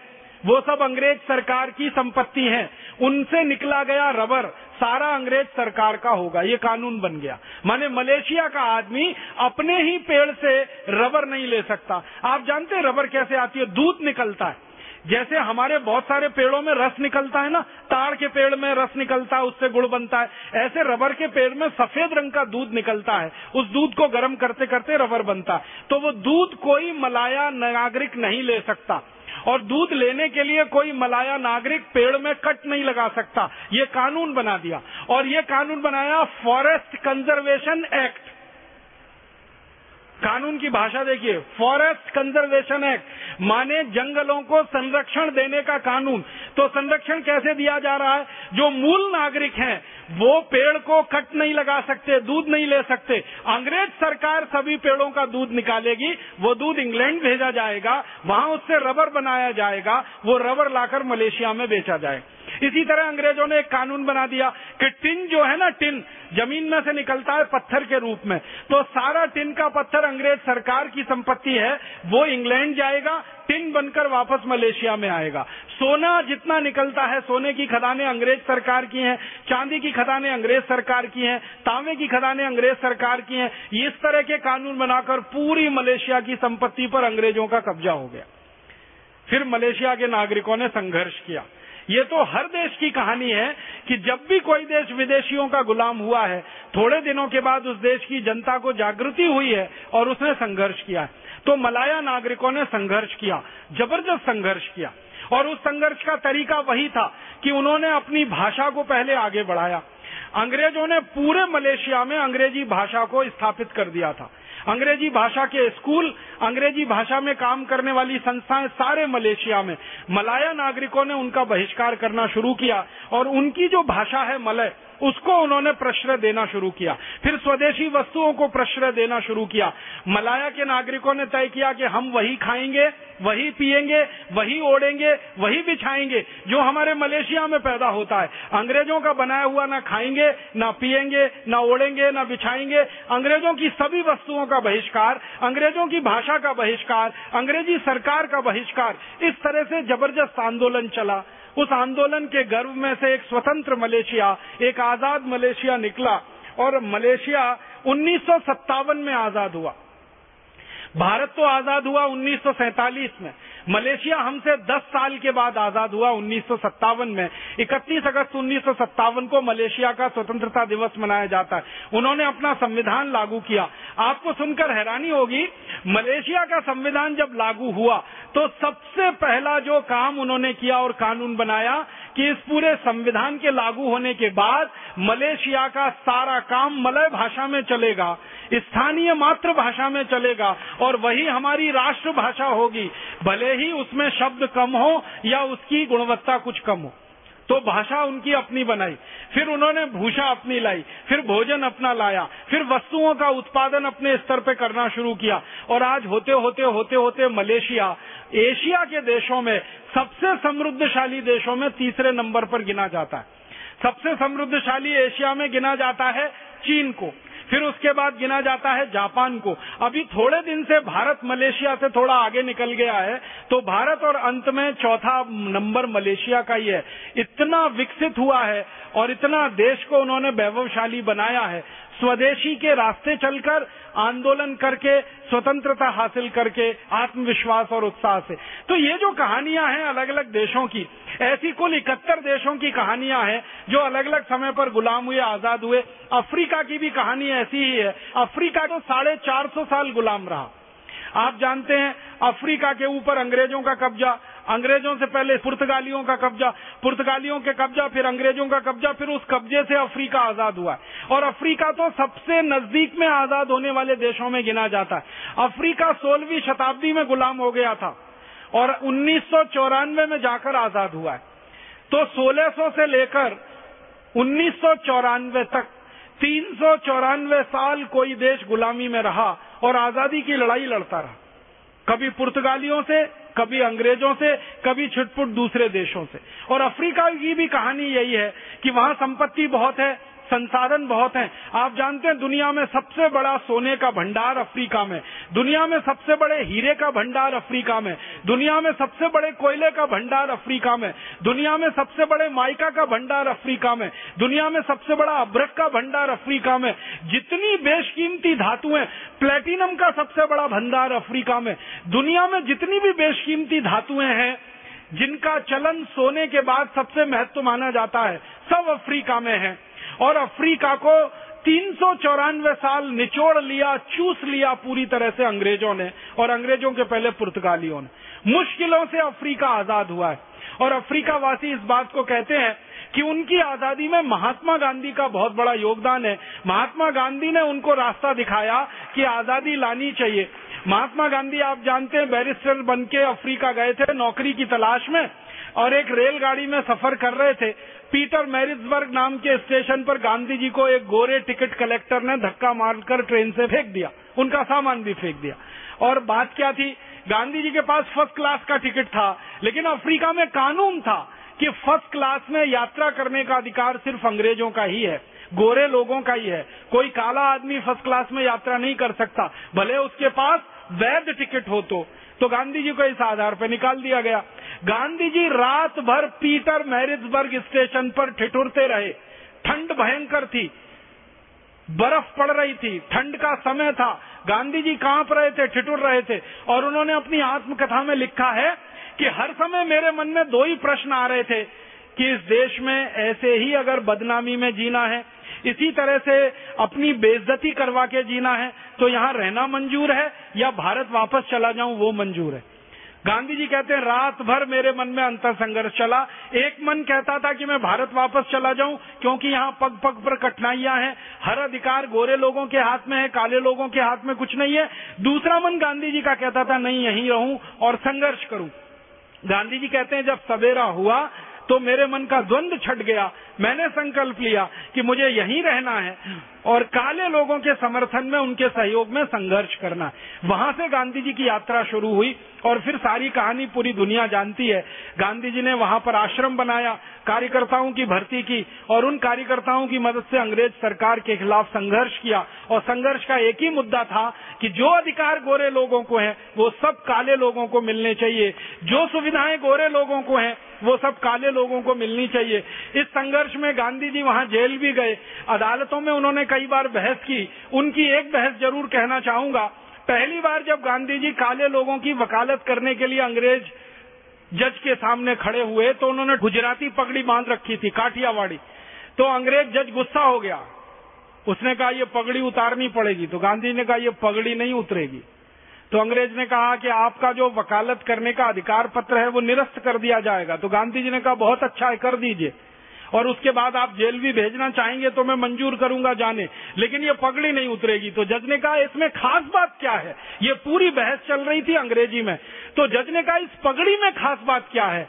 वो सब अंग्रेज़ सरकार की संपत्ति है। उनसे निकला गया रबर सारा अंग्रेज़ सरकार का होगा। ये कानून बन गया। माने मलेशिया का आदमी अपने ही पेड़ से रबर नहीं ले सकता। आप जानते हैं रबर कैसे आती है? दूध निकलता है। जैसे हमारे बहुत सारे पेड़ों में रस निकलता है ना, ताड़ के पेड़ में रस निकलता है, उससे गुड़ बनता है। ऐसे रबर के पेड़ में सफ़ेद रंग का दूध निकलता है। उस दूध को गर्म करते करते रबर बनता है। तो वो दूध कोई मलाया नागरिक नहीं ले सकता। और दूध लेने के लिए कोई मलाया नागरिक पेड़ में कट नहीं लगा सकता। ये कानून बना दिया। और ये कानून बनाया फॉरेस्ट कंजर्वेशन एक्ट। कानून की भाषा देखिए, फॉरेस्ट कंजर्वेशन एक्ट, माने जंगलों को संरक्षण देने का कानून। तो संरक्षण कैसे दिया जा रहा है? जो मूल नागरिक हैं, वो पेड़ को कट नहीं लगा सकते, दूध नहीं ले सकते। अंग्रेज़ सरकार सभी पेड़ों का दूध निकालेगी, वो दूध इंग्लैंड भेजा जाएगा, वहाँ उससे रबर बनाया जाएगा, वो रबर लाकर मलेशिया में बेचा जाएगा इसी तरह अंग्रेज़ों ने एक कानून बना दिया कि टिन जो है ना, टिन ज़मीन में से निकलता है पत्थर के रूप में। तो सारा टिन का पत्थर अंग्रेज़ सरकार की संपत्ति है, वो इंग्लैंड जाएगा, टिन बनकर वापस मलेशिया में आएगा। सोना जितना निकलता है, सोने की खदानें अंग्रेज़ सरकार की हैं, चांदी की खदानें अंग्रेज़ सरकार की हैं, तांबे की खदानें अंग्रेज़ सरकार की हैं इस तरह के कानून बनाकर पूरी मलेशिया की संपत्ति पर अंग्रेज़ों का कब्जा हो गया। फिर मलेशिया के नागरिकों ने संघर्ष किया। ये तो हर देश की कहानी है कि जब भी कोई देश विदेशियों का गुलाम हुआ है, थोड़े दिनों के बाद उस देश की जनता को जागृति हुई है और उसने संघर्ष किया। है तो मलाया नागरिकों ने संघर्ष किया, ज़बरदस्त संघर्ष किया। और उस संघर्ष का तरीका वही था कि उन्होंने अपनी भाषा को पहले आगे बढ़ाया। अंग्रेज़ों ने पूरे मलेशिया में अंग्रेज़ी भाषा को स्थापित कर दिया था। अंग्रेज़ी भाषा के स्कूल, अंग्रेज़ी भाषा में काम करने वाली संस्थाएँ सारे मलेशिया में। मलाया नागरिकों ने उनका बहिष्कार करना शुरू किया और उनकी जो भाषा है मलय उसको उन्होंने प्रश्रय देना शुरू किया। फिर स्वदेशी वस्तुओं को प्रश्रय देना शुरू किया। मलाया के नागरिकों ने तय किया कि हम वही खाएँगे, वही पिएँगे, वही ओढ़ेंगे, वही बिछाएँगे, जो हमारे मलेशिया में पैदा होता है। अंग्रेज़ों का बनाया हुआ ना खाएँगे, ना पिएँगे, ना ओढ़ेंगे, ना बिछाएँगे। अंग्रेज़ों की सभी वस्तुओं का बहिष्कार, अंग्रेज़ों की भाषा का बहिष्कार, अंग्रेज़ी सरकार का बहिष्कार, इस तरह से ज़बरदस्त आंदोलन चला। उस आंदोलन के गर्व में से एक स्वतंत्र मलेशिया, एक आज़ाद मलेशिया निकला और मलेशिया उन्नीस सौ सत्तावन में आज़ाद हुआ। भारत तो आज़ाद हुआ उन्नीस सौ सैंतालीस में। मलेशिया हमसे 10 साल के बाद आज़ाद हुआ उन्नीस सौ सत्तावन में। 31 अगस्त उन्नीस सौ सत्तावन को मलेशिया का स्वतंत्रता दिवस मनाया जाता है। उन्होंने अपना संविधान लागू किया। आपको सुनकर हैरानी होगी, मलेशिया का संविधान जब लागू हुआ तो सबसे पहला जो काम उन्होंने किया और कानून बनाया कि इस पूरे संविधान के लागू होने के बाद मलेशिया का सारा काम मलय भाषा में चलेगा, स्थानीय मातृभाषा में चलेगा, और वही हमारी राष्ट्रभाषा होगी। भले ही उसमें शब्द कम हो या उसकी गुणवत्ता कुछ कम हो। तो भाषा उनकी अपनी बनाई। फिर उन्होंने भूषा अपनी लाई, फिर भोजन अपना लाया, फिर वस्तुओं का उत्पादन अपने स्तर पे करना शुरू किया। और आज होते होते होते होते मलेशिया, एशिया के देशों में, सबसे समृद्धशाली देशों में तीसरे नंबर पर गिना जाता है। सबसे समृद्धशाली एशिया में गिना जाता है चीन को। फिर उसके बाद गिना जाता है जापान को। अभी थोड़े दिन से भारत मलेशिया से थोड़ा आगे निकल गया है तो भारत और अंत में चौथा नंबर मलेशिया का ही है। इतना विकसित हुआ है और इतना देश को उन्होंने वैभवशाली बनाया है। स्वदेशी के रास्ते चलकर आंदोलन करके, स्वतंत्रता हासिल करके, आत्मविश्वास और उत्साह से। तो ये जो कहानियाँ हैं अलग अलग देशों की, ऐसी कुल इकहत्तर देशों की कहानियाँ हैं जो अलग अलग समय पर गुलाम हुए, आज़ाद हुए। अफ्रीका की भी कहानी ऐसी ही है। अफ्रीका तो साढ़े चार सौ साल गुलाम रहा। आप जानते हैं, अफ्रीका के ऊपर अंग्रेज़ों का कब्जा अंग्रेज़ों से पहले पुर्तगालियों का कब्जा, पुर्तगालियों के कब्जा, फिर अंग्रेज़ों का कब्जा, फिर उस कब्जे से अफ्रीका आज़ाद हुआ। और अफ्रीका तो सबसे नज़दीक में आज़ाद होने वाले देशों में गिना जाता है। अफ्रीका सोलहवीं शताब्दी में गुलाम हो गया था और उन्नीस सौ चौरानवे में जाकर आज़ाद हुआ है। तो 1600 से लेकर उन्नीस सौ चौरानवे तक तीन सौ चौरानवे साल कोई देश गुलामी में रहा और आज़ादी की लड़ाई लड़ता रहा। कभी पुर्तगालियों से कभी अंग्रेज़ों से, कभी छुटपुट दूसरे देशों से। और अफ्रीका की भी कहानी यही है कि वहाँ संपत्ति बहुत है संसाधन बहुत हैं। आप जानते हैं दुनिया में सबसे बड़ा सोने का भंडार अफ्रीका में, दुनिया में सबसे बड़े हीरे का भंडार अफ्रीका में, दुनिया में सबसे बड़े कोयले का भंडार अफ्रीका में, दुनिया में सबसे बड़े माइका का भंडार अफ्रीका में, दुनिया में सबसे बड़ा अब्रक का भंडार अफ्रीका में, जितनी बेशकीमती धातुएँ प्लेटिनम का सबसे बड़ा भंडार अफ्रीका में, दुनिया में जितनी भी बेशकीमती धातुएँ हैं, जिनका चलन सोने के बाद सबसे महत्व माना जाता है, सब अफ्रीका में है। और अफ्रीका को तीन सौ चौरानवे साल निचोड़ लिया, चूस लिया पूरी तरह से अंग्रेज़ों ने और अंग्रेज़ों के पहले पुर्तगालियों ने। मुश्किलों से अफ्रीका आज़ाद हुआ है। और अफ्रीका वासी इस बात को कहते हैं कि उनकी आज़ादी में महात्मा गांधी का बहुत बड़ा योगदान है। महात्मा गांधी ने उनको रास्ता दिखाया कि आज़ादी लानी चाहिए। महात्मा गांधी, आप जानते हैं, बैरिस्टर बन के अफ्रीका गए थे नौकरी की तलाश में और एक रेलगाड़ी में सफ़र कर रहे थे। पीटर मैरिजबर्ग नाम के स्टेशन पर गांधी जी को एक गोरे टिकट कलेक्टर ने धक्का मारकर ट्रेन से फेंक दिया। उनका सामान भी फेंक दिया। और बात क्या थी? गांधी जी के पास फ़र्स्ट क्लास का टिकट था, लेकिन अफ्रीका में कानून था कि फ़र्स्ट क्लास में यात्रा करने का अधिकार सिर्फ़ अंग्रेज़ों का ही है, गोरे लोगों का ही है। कोई काला आदमी फ़र्स्ट क्लास में यात्रा नहीं कर सकता, भले उसके पास वैध टिकट हो तो। तो गांधी जी को इस आधार पर निकाल दिया गया। गांधी जी रात भर पीटर मैरिजबर्ग स्टेशन पर ठिठुरते रहे। ठंड भयंकर थी। बर्फ़ पड़ रही थी। ठंड का समय था। गांधी जी काँप रहे थे, ठिठुर रहे थे। और उन्होंने अपनी आत्मकथा में लिखा है कि हर समय मेरे मन में दो ही प्रश्न आ रहे थे कि इस देश में ऐसे ही अगर बदनामी में जीना है इसी तरह से अपनी बेइज्जती करवा के जीना है। तो यहाँ रहना मंजूर है या भारत वापस चला जाऊँ वो मंजूर है। गांधी जी कहते हैं, रात भर मेरे मन में अंतर संघर्ष चला। एक मन कहता था कि मैं भारत वापस चला जाऊँ, क्योंकि यहाँ पग पग पर कठिनाइयाँ हैं। हर अधिकार गोरे लोगों के हाथ में है, काले लोगों के हाथ में कुछ नहीं है। दूसरा मन गांधी जी का कहता था, नहीं, यहीं रहूँ और संघर्ष करूँ। गांधी जी कहते हैं, जब सवेरा हुआ तो मेरे मन का द्वंद छट गया। मैंने संकल्प लिया कि मुझे यहीं रहना है और काले लोगों के समर्थन में, उनके सहयोग में संघर्ष करना वहाँ से गांधी जी की यात्रा शुरू हुई और फिर सारी कहानी पूरी दुनिया जानती है। गांधी जी ने वहाँ पर आश्रम बनाया, कार्यकर्ताओं की भर्ती की और उन कार्यकर्ताओं की मदद से अंग्रेज़ सरकार के खिलाफ संघर्ष किया। और संघर्ष का एक ही मुद्दा था कि जो अधिकार गोरे लोगों को है, वो सब काले लोगों को मिलने चाहिए। जो सुविधाएँ गोरे लोगों को है वो सब काले लोगों को मिलनी चाहिए। इस संघर्ष में गांधी जी वहाँ जेल भी गए। अदालतों में उन्होंने कई बार बहस की। उनकी एक बहस ज़रूर कहना चाहूँगा। पहली बार जब गांधी जी काले लोगों की वकालत करने के लिए अंग्रेज़ जज के सामने खड़े हुए तो उन्होंने गुजराती पगड़ी बाँध रखी थी, काठियावाड़ी। तो अंग्रेज़ जज गुस्सा हो गया। उसने कहा, ये पगड़ी उतारनी पड़ेगी। तो गांधी ने कहा, ये पगड़ी नहीं उतरेगी। तो अंग्रेज़ ने कहा कि आपका जो वकालत करने का अधिकार पत्र है वो निरस्त कर दिया जाएगा। तो गांधी जी ने कहा, बहुत अच्छा है, कर दीजिए। और उसके बाद आप जेल भी भेजना चाहेंगे तो मैं मंजूर करूँगा जाने। लेकिन ये पगड़ी नहीं उतरेगी। तो जज ने कहा, इसमें खास बात क्या है? ये पूरी बहस चल रही थी अंग्रेज़ी में। तो जज ने कहा, इस पगड़ी में खास बात क्या है?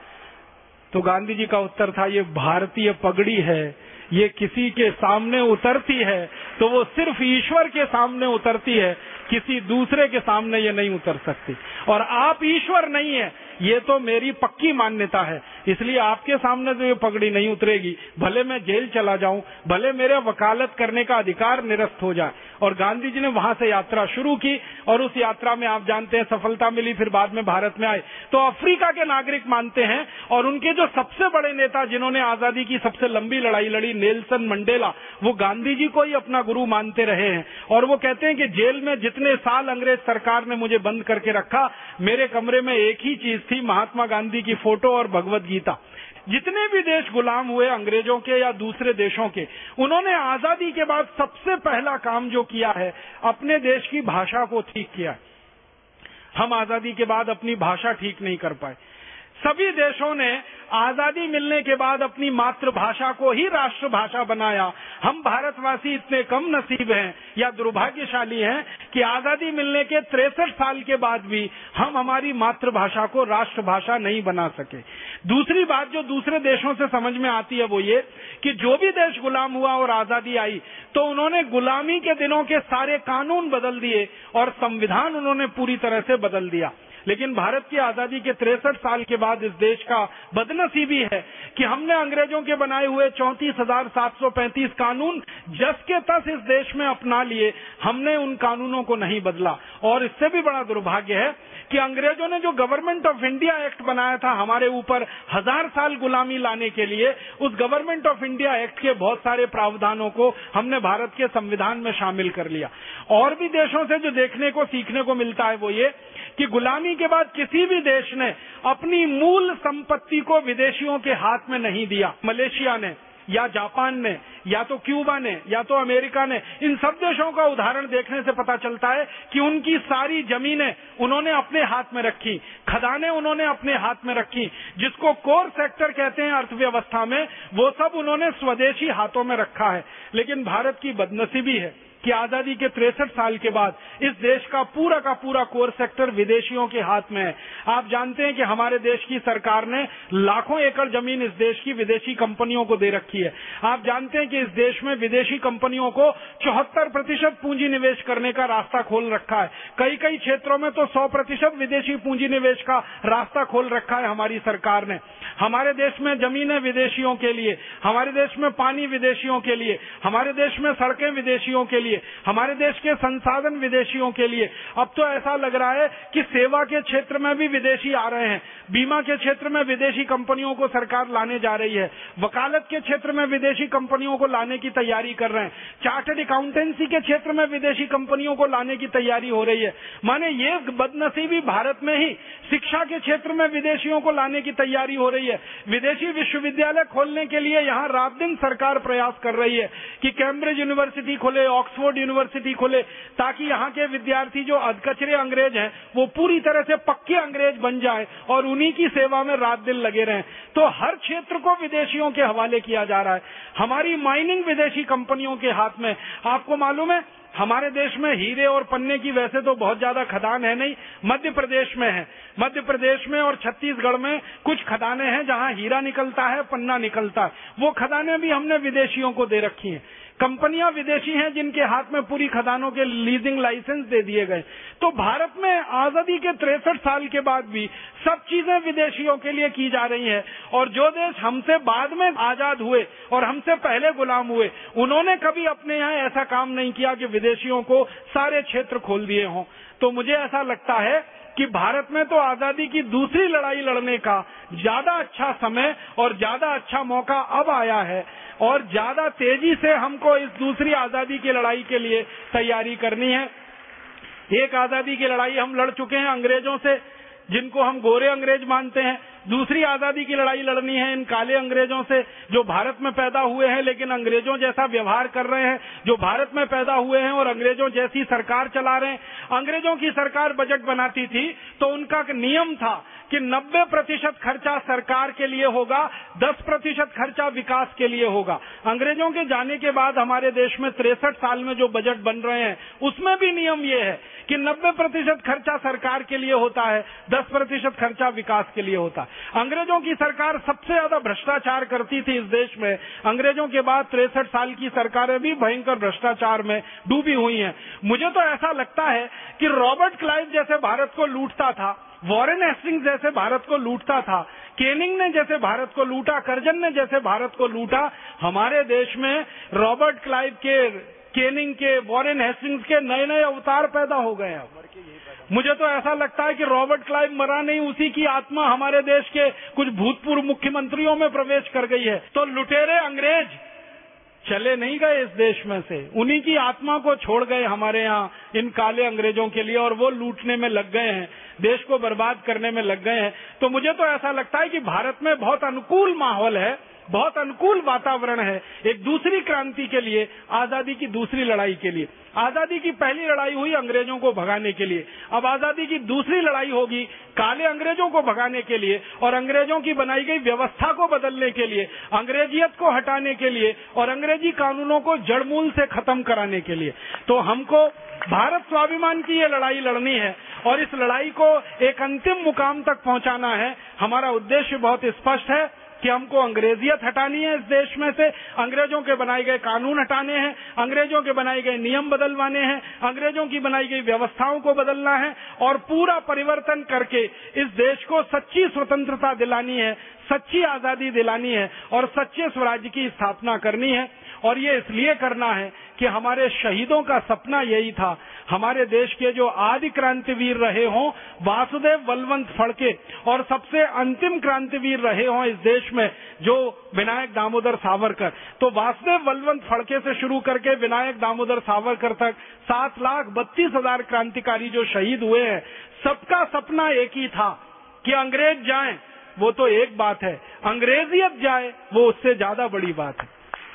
तो गांधी जी का उत्तर था, ये भारतीय पगड़ी है। ये किसी के सामने उतरती है तो वो सिर्फ़ ईश्वर के सामने उतरती है। किसी दूसरे के सामने ये नहीं उतर सकती। और आप ईश्वर नहीं है। ये तो मेरी पक्की मान्यता है। इसलिए आपके सामने तो ये पगड़ी नहीं उतरेगी। भले मैं जेल चला जाऊँ, भले मेरे वकालत करने का अधिकार निरस्त हो जाए। और गांधी जी ने वहाँ से यात्रा शुरू की और उस यात्रा में आप जानते हैं सफलता मिली, फिर बाद में भारत में आए। तो अफ्रीका के नागरिक मानते हैं और उनके जो सबसे बड़े नेता जिन्होंने आज़ादी की सबसे लंबी लड़ाई लड़ी, नेल्सन मंडेला, वो गांधी जी को ही अपना गुरु मानते रहे हैं। और वो कहते हैं कि जेल में जितने साल अंग्रेज़ सरकार ने मुझे बंद करके रखा, मेरे कमरे में एक ही चीज़ थी महात्मा गांधी की फ़ोटो और भगवत गीता। जितने भी देश गुलाम हुए अंग्रेज़ों के या दूसरे देशों के, उन्होंने आज़ादी के बाद सबसे पहला काम जो किया है, अपने देश की भाषा को ठीक किया हम आज़ादी के बाद अपनी भाषा ठीक नहीं कर पाए। सभी देशों ने आज़ादी मिलने के बाद अपनी मातृभाषा को ही राष्ट्रभाषा बनाया। हम भारतवासी इतने कम नसीब हैं या दुर्भाग्यशाली हैं कि आज़ादी मिलने के तिरसठ साल के बाद भी हम हमारी मातृभाषा को राष्ट्रभाषा नहीं बना सके। दूसरी बात जो दूसरे देशों से समझ में आती है वो ये कि जो भी देश गुलाम हुआ और आज़ादी आई तो उन्होंने गुलामी के दिनों के सारे कानून बदल दिए और संविधान उन्होंने पूरी तरह से बदल दिया। लेकिन भारत की आज़ादी के तिरसठ साल के बाद इस देश का बदनसीबी है कि हमने अंग्रेज़ों के बनाए हुए चौंतीस हज़ार सात सौ पैंतीस कानून जस के तस इस देश में अपना लिए, हमने उन कानूनों को नहीं बदला। और इससे भी बड़ा दुर्भाग्य है कि अंग्रेज़ों ने जो गवर्नमेंट ऑफ़ इंडिया एक्ट बनाया था हमारे ऊपर हज़ार साल गुलामी लाने के लिए, उस गवर्नमेंट ऑफ़ इंडिया एक्ट के बहुत सारे प्रावधानों को हमने भारत के संविधान में शामिल कर लिया। और भी देशों से जो देखने को, सीखने को मिलता है वो ये कि गुलामी के बाद किसी भी देश ने अपनी मूल संपत्ति को विदेशियों के हाथ में नहीं दिया। मलेशिया ने, या जापान ने, या तो क्यूबा ने, या तो अमेरिका ने, इन सब देशों का उदाहरण देखने से पता चलता है कि उनकी सारी जमीनें उन्होंने अपने हाथ में रखी, खदानें उन्होंने अपने हाथ में रखी, जिसको कोर सेक्टर कहते हैं अर्थव्यवस्था में, वो सब उन्होंने स्वदेशी हाथों में रखा है। लेकिन भारत की बदनसीबी है। कि आज़ादी के तिरसठ साल के बाद इस देश का पूरा का पूरा कोर सेक्टर विदेशियों के हाथ में है। आप जानते हैं कि हमारे देश की सरकार ने लाखों एकड़ ज़मीन इस देश की विदेशी कंपनियों को दे रखी है। आप जानते हैं कि इस देश में विदेशी कंपनियों को चौहत्तर प्रतिशत पूंजी निवेश करने का रास्ता खोल रखा है। कई कई क्षेत्रों में तो सौ प्रतिशत विदेशी पूंजी निवेश का रास्ता खोल रखा है हमारी सरकार ने। हमारे देश में जमीनें विदेशियों के लिए, हमारे देश में पानी विदेशियों के लिए, हमारे देश में सड़कें विदेशियों के लिए हमारे देश के संसाधन विदेशियों के लिए। अब तो ऐसा लग रहा है कि सेवा के क्षेत्र में भी विदेशी आ रहे हैं। बीमा के क्षेत्र में विदेशी कंपनियों को सरकार लाने जा रही है। वकालत के क्षेत्र में विदेशी कंपनियों को लाने की तैयारी कर रहे हैं। चार्टर्ड अकाउंटेंसी के क्षेत्र में विदेशी कंपनियों को लाने की तैयारी हो रही है। माने ये बदनसीबी भारत में ही शिक्षा के क्षेत्र में विदेशियों को लाने की तैयारी हो रही है। विदेशी विश्वविद्यालय खोलने के लिए यहाँ रात दिन सरकार प्रयास कर रही है कि कैम्ब्रिज यूनिवर्सिटी खोले, ऑक्सफोर्ड यूनिवर्सिटी खोले ताकि यहाँ के विद्यार्थी जो अधकचरे अंग्रेज़ हैं, वो पूरी तरह से पक्के अंग्रेज़ बन जाए और उन्हीं की सेवा में रात दिन लगे रहें। तो हर क्षेत्र को विदेशियों के हवाले किया जा रहा है। हमारी माइनिंग विदेशी कंपनियों के हाथ में, आपको मालूम है, हमारे देश में हीरे और पन्ने की वैसे तो बहुत ज़्यादा खदान है नहीं, मध्य प्रदेश में है। मध्य प्रदेश में और छत्तीसगढ़ में कुछ खदानें हैं जहाँ हीरा निकलता है, पन्ना निकलता है। वो खदानें भी हमने विदेशियों को दे रखी हैं। कंपनियाँ विदेशी हैं जिनके हाथ में पूरी खदानों के लीजिंग लाइसेंस दे दिए गए। तो भारत में आज़ादी के तिरसठ साल के बाद भी सब चीज़ें विदेशियों के लिए की जा रही हैं। और जो देश हमसे बाद में आज़ाद हुए और हमसे पहले गुलाम हुए, उन्होंने कभी अपने यहाँ ऐसा काम नहीं किया कि विदेशियों को सारे क्षेत्र खोल दिए हों। तो मुझे ऐसा लगता है कि भारत में तो आज़ादी की दूसरी लड़ाई लड़ने का ज़्यादा अच्छा समय और ज़्यादा अच्छा मौका अब आया है और ज़्यादा तेज़ी से हमको इस दूसरी आज़ादी की लड़ाई के लिए तैयारी करनी है। एक आज़ादी की लड़ाई हम लड़ चुके हैं अंग्रेज़ों से, जिनको हम गोरे अंग्रेज़ मानते हैं। दूसरी आज़ादी की लड़ाई लड़नी है इन काले अंग्रेज़ों से, जो भारत में पैदा हुए हैं, लेकिन अंग्रेज़ों जैसा व्यवहार कर रहे हैं, जो भारत में पैदा हुए हैं और अंग्रेज़ों जैसी सरकार चला रहे हैं। अंग्रेज़ों की सरकार बजट बनाती थी तो उनका नियम था कि 90 प्रतिशत खर्चा सरकार के लिए होगा 10 प्रतिशत खर्चा विकास के लिए होगा। अंग्रेज़ों के जाने के बाद हमारे देश में तिरसठ साल में जो बजट बन रहे हैं, उसमें भी नियम ये है कि 90 प्रतिशत खर्चा सरकार के लिए होता है 10 प्रतिशत खर्चा विकास के लिए होता है। अंग्रेज़ों की सरकार सबसे ज़्यादा भ्रष्टाचार करती थी इस देश में। अंग्रेज़ों के बाद तिरसठ साल की सरकारें भी भयंकर भ्रष्टाचार में डूबी हुई हैं। मुझे तो ऐसा लगता है कि रॉबर्ट क्लाइव जैसे भारत को लूटता था, वॉरेन हेस्टिंग जैसे भारत को लूटता था, केनिंग ने जैसे भारत को लूटा, करजन ने जैसे भारत को लूटा, हमारे देश में रॉबर्ट क्लाइव के, केनिंग के, वॉरेन हेस्टिंग्स के नए नए अवतार पैदा हो गए हैं मुझे तो ऐसा लगता है कि रॉबर्ट क्लाइव मरा नहीं, उसी की आत्मा हमारे देश के कुछ भूतपूर्व मुख्यमंत्रियों में प्रवेश कर गई है। तो लुटेरे अंग्रेज़ चले नहीं गए इस देश में से। उन्हीं की आत्मा को छोड़ गए हमारे यहाँ इन काले अंग्रेज़ों के लिए, और वो लूटने में लग गए हैं, देश को बर्बाद करने में लग गए हैं। तो मुझे तो ऐसा लगता है कि भारत में बहुत अनुकूल माहौल है। बहुत अनुकूल वातावरण है एक दूसरी क्रांति के लिए, आज़ादी की दूसरी लड़ाई के लिए। आज़ादी की पहली लड़ाई हुई अंग्रेज़ों को भगाने के लिए। अब आज़ादी की दूसरी लड़ाई होगी काले अंग्रेज़ों को भगाने के लिए और अंग्रेज़ों की बनाई गई व्यवस्था को बदलने के लिए, अंग्रेजियत को हटाने के लिए और अंग्रेज़ी कानूनों को जड़मूल से खत्म कराने के लिए। तो हमको भारत स्वाभिमान की ये लड़ाई लड़नी है और इस लड़ाई को एक अंतिम मुकाम तक पहुंचाना है। हमारा उद्देश्य बहुत स्पष्ट है कि हमको अंग्रेजियत हटानी है इस देश में से। अंग्रेज़ों के बनाए गए कानून हटाने हैं, अंग्रेज़ों के बनाए गए नियम बदलवाने हैं, अंग्रेज़ों की बनाई गई व्यवस्थाओं को बदलना है और पूरा परिवर्तन करके इस देश को सच्ची स्वतंत्रता दिलानी है, सच्ची आज़ादी दिलानी है और सच्चे स्वराज्य की स्थापना करनी है। और ये इसलिए करना है कि हमारे शहीदों का सपना यही था। हमारे देश के जो आदि क्रांतिवीर रहे हों, वासुदेव बलवंत फड़के, और सबसे अंतिम क्रांतिवीर रहे हों इस देश में, जो विनायक दामोदर सावरकर। तो वासुदेव बलवंत फड़के से शुरू करके विनायक दामोदर सावरकर तक सात लाख बत्तीस हज़ार क्रांतिकारी जो शहीद हुए हैं, सबका सपना एक ही था कि अंग्रेज़ जाएँ। वो तो एक बात है। अंग्रेजियत जाए, वो उससे ज़्यादा बड़ी बात है।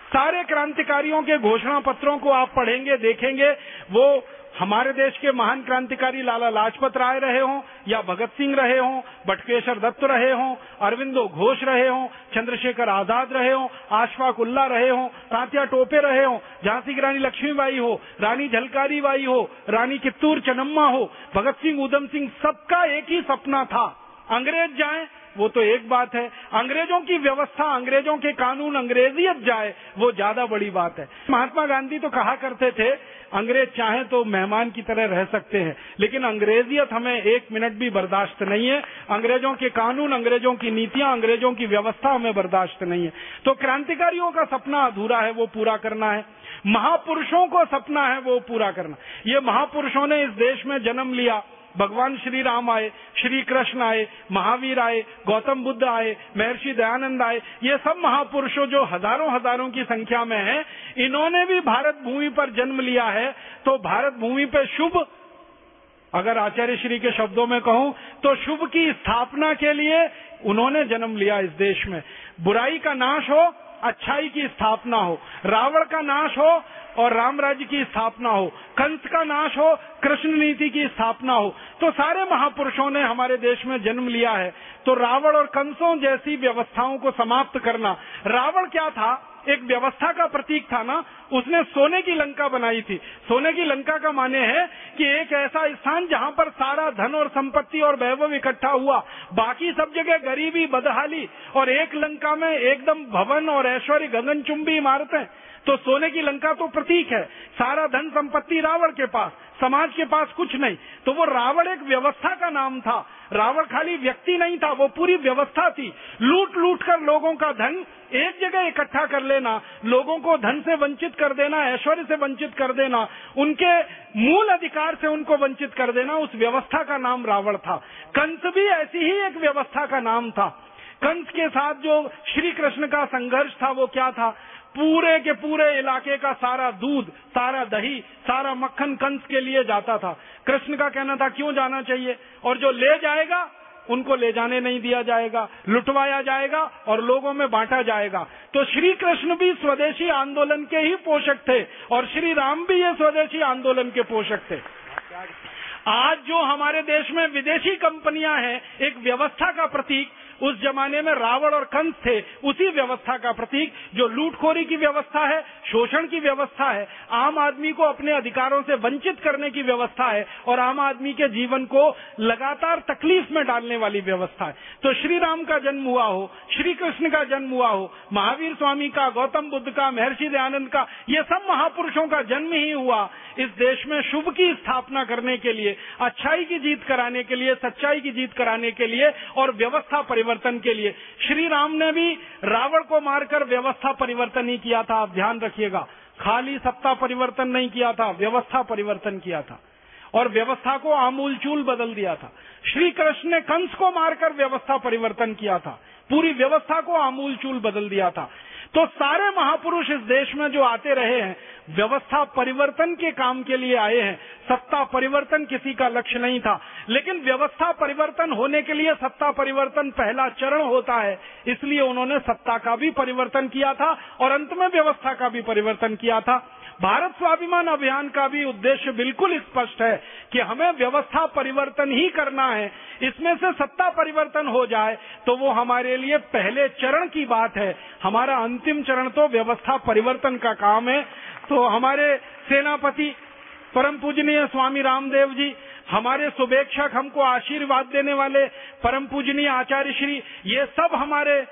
सारे क्रांतिकारियों के घोषणा पत्रों को आप पढ़ेंगे, देखेंगे, वो हमारे देश के महान क्रांतिकारी लाला लाजपत राय रहे हों, या भगत सिंह रहे हों, बटकेश्वर दत्त रहे हों, अरविंदो घोष रहे हों, चंद्रशेखर आज़ाद रहे हों, आशफाक उल्ला रहे हों, तात्या टोपे रहे हों, झांसी की रानी लक्ष्मीबाई हो, रानी झलकारी बाई हो, रानी कित्तूर चनम्मा हो, भगत सिंह, उधम सिंह सबका एक ही सपना था, अंग्रेज़ जाए वो तो एक बात है। अंग्रेज़ों की व्यवस्था, अंग्रेज़ों के कानून अंग्रेजियत जाए, वो ज़्यादा बड़ी बात है। महात्मा गांधी तो कहा करते थे, अंग्रेज़ चाहे तो मेहमान की तरह रह सकते हैं, लेकिन अंग्रेजियत हमें एक मिनट भी बर्दाश्त नहीं है। अंग्रेज़ों के कानून, अंग्रेज़ों की नीतियाँ, अंग्रेज़ों की व्यवस्था हमें बर्दाश्त नहीं है। तो क्रांतिकारियों का सपना अधूरा है, वो पूरा करना है। महापुरुषों को सपना है, वो पूरा करना। ये महापुरुषों ने इस देश में जन्म लिया। भगवान श्री राम आए श्री कृष्ण आए महावीर आए गौतम बुद्ध आए महर्षि दयानंद आए ये सब महापुरुषों जो हज़ारों हज़ारों की संख्या में हैं, इन्होंने भी भारत भूमि पर जन्म लिया है तो भारत भूमि पर शुभ, अगर आचार्य श्री के शब्दों में कहूँ तो शुभ की स्थापना के लिए उन्होंने जन्म लिया इस देश में। बुराई का नाश हो अच्छाई की स्थापना हो, रावण का नाश हो और राम राज्य की स्थापना हो, कंस का नाश हो, कृष्ण नीति की स्थापना हो तो सारे महापुरुषों ने हमारे देश में जन्म लिया है। तो रावण और कंसों जैसी व्यवस्थाओं को समाप्त करना। रावण क्या था? एक व्यवस्था का प्रतीक था ना, उसने सोने की लंका बनाई थी। सोने की लंका का माने है कि एक ऐसा स्थान जहाँ पर सारा धन और संपत्ति और वैभव इकट्ठा हुआ। बाकी सब जगह गरीबी, बदहाली और एक लंका में एकदम भवन और ऐश्वर्य गगनचुंबी इमारतें। तो सोने की लंका तो प्रतीक है। सारा धन संपत्ति रावण के पास। समाज के पास कुछ नहीं। तो वो रावण एक व्यवस्था का नाम था। रावण खाली व्यक्ति नहीं था, वो पूरी व्यवस्था थी। लूट लूट कर लोगों का धन एक जगह इकट्ठा कर लेना, लोगों को धन से वंचित कर देना, ऐश्वर्य से वंचित कर देना, उनके मूल अधिकार से उनको वंचित कर देना, उस व्यवस्था का नाम रावण था। कंस भी ऐसी ही एक व्यवस्था का नाम था। कंस के साथ जो श्री कृष्ण का संघर्ष था, वो क्या था? पूरे के पूरे इलाके का सारा दूध, सारा दही, सारा मक्खन कंस के लिए जाता था। कृष्ण का कहना था, क्यों जाना चाहिए? और जो ले जाएगा, उनको ले जाने नहीं दिया जाएगा। लुटवाया जाएगा और लोगों में बांटा जाएगा। तो श्री कृष्ण भी स्वदेशी आंदोलन के ही पोषक थे और श्री राम भी ये स्वदेशी आंदोलन के पोषक थे। आज जो हमारे देश में विदेशी कंपनियाँ हैं, एक व्यवस्था का प्रतीक उस जमाने में रावण और कंस थे। उसी व्यवस्था का प्रतीक, जो लूटखोरी की व्यवस्था है, शोषण की व्यवस्था है, आम आदमी को अपने अधिकारों से वंचित करने की व्यवस्था है, और आम आदमी के जीवन को लगातार तकलीफ़ में डालने वाली व्यवस्था है। तो श्री राम का जन्म हुआ हो श्री कृष्ण का जन्म हुआ हो, महावीर स्वामी का, गौतम बुद्ध का, महर्षि दयानंद का, ये सब महापुरुषों का जन्म ही हुआ। इस देश में शुभ की स्थापना करने के लिए, अच्छाई की जीत कराने के लिए, सच्चाई की जीत कराने के लिए, और व्यवस्था परिवर्तन परिवर्तन के लिए। श्री राम ने भी रावण को मारकर व्यवस्था परिवर्तन ही किया था। आप ध्यान रखिएगा। खाली सत्ता परिवर्तन नहीं किया था, व्यवस्था परिवर्तन किया था। और व्यवस्था को आमूलचूल बदल दिया था। श्री कृष्ण ने कंस को मारकर व्यवस्था परिवर्तन किया था। पूरी व्यवस्था को आमूलचूल बदल दिया था। तो सारे महापुरुष इस देश में जो आते रहे हैं, व्यवस्था परिवर्तन के काम के लिए आए हैं। सत्ता परिवर्तन किसी का लक्ष्य नहीं था। लेकिन व्यवस्था परिवर्तन होने के लिए सत्ता परिवर्तन पहला चरण होता है। इसलिए उन्होंने सत्ता का भी परिवर्तन किया था और अंत में व्यवस्था का भी परिवर्तन किया था। भारत स्वाभिमान अभियान का भी उद्देश्य बिल्कुल स्पष्ट है कि हमें व्यवस्था परिवर्तन ही करना है। इसमें से सत्ता परिवर्तन हो जाए तो वो हमारे लिए पहले चरण की बात है। हमारा अंतिम चरण तो व्यवस्था परिवर्तन का काम है। तो हमारे सेनापति परम पूजनीय स्वामी रामदेव जी, हमारे शुभेक्षक हमको आशीर्वाद देने वाले परम पूजनीय आचार्य श्री, ये सब हमारे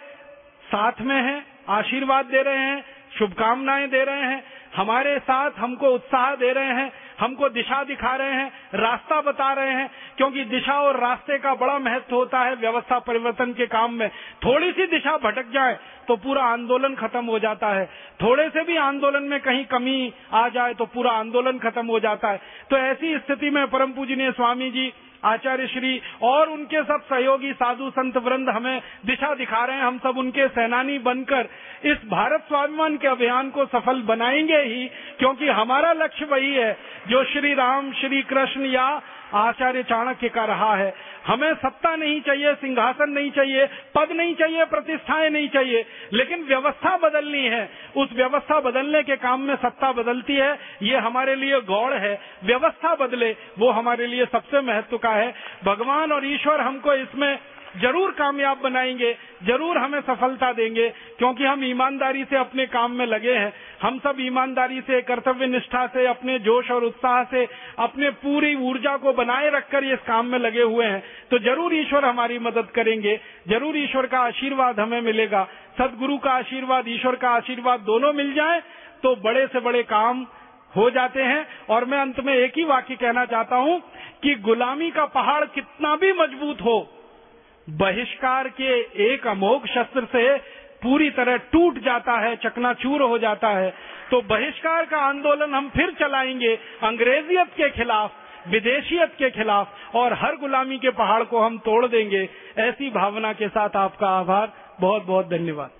साथ में हैं, आशीर्वाद दे रहे हैं, शुभकामनाएँ दे रहे हैं। हमारे साथ हमको उत्साह दे रहे हैं, हमको दिशा दिखा रहे हैं, रास्ता बता रहे हैं, क्योंकि दिशा और रास्ते का बड़ा महत्व होता है व्यवस्था परिवर्तन के काम में। थोड़ी सी दिशा भटक जाए तो पूरा आंदोलन खत्म हो जाता है। थोड़े से भी आंदोलन में कहीं कमी आ जाए तो पूरा आंदोलन खत्म हो जाता है। तो ऐसी स्थिति में परम पूजनीय स्वामी जी आचार्य श्री और उनके सब सहयोगी साधु संत वृंद हमें दिशा दिखा रहे हैं। हम सब उनके सेनानी बनकर इस भारत स्वाभिमान के अभियान को सफल बनाएँगे ही, क्योंकि हमारा लक्ष्य वही है। जो श्री राम, श्री कृष्ण या आचार्य चाणक्य का रहा है। हमें सत्ता नहीं चाहिए, सिंहासन नहीं चाहिए, पद नहीं चाहिए, प्रतिष्ठाएँ नहीं चाहिए, लेकिन व्यवस्था बदलनी है। उस व्यवस्था बदलने के काम में सत्ता बदलती है, ये हमारे लिए गौड़ है। व्यवस्था बदले, वो हमारे लिए सबसे महत्व का है। भगवान और ईश्वर हमको इसमें ज़रूर कामयाब बनाएँगे, ज़रूर हमें सफलता देंगे, क्योंकि हम ईमानदारी से अपने काम में लगे हैं। हम सब ईमानदारी से, कर्तव्य निष्ठा से, अपने जोश और उत्साह से, अपने पूरी ऊर्जा को बनाए रखकर इस काम में लगे हुए हैं। तो ज़रूर ईश्वर हमारी मदद करेंगे, ज़रूर ईश्वर का आशीर्वाद हमें मिलेगा। सदगुरु का आशीर्वाद, ईश्वर का आशीर्वाद दोनों मिल जाए तो बड़े से बड़े काम हो जाते हैं। और मैं अंत में एक ही वाक्य कहना चाहता हूँ कि गुलामी का पहाड़ कितना भी मज़बूत हो बहिष्कार के एक अमोघ शस्त्र से पूरी तरह टूट जाता है, चकनाचूर हो जाता है। तो बहिष्कार का आंदोलन हम फिर चलाएँगे अंग्रेजियत के खिलाफ, विदेशियत के खिलाफ, और हर गुलामी के पहाड़ को हम तोड़ देंगे। ऐसी भावना के साथ आपका आभार। बहुत बहुत धन्यवाद।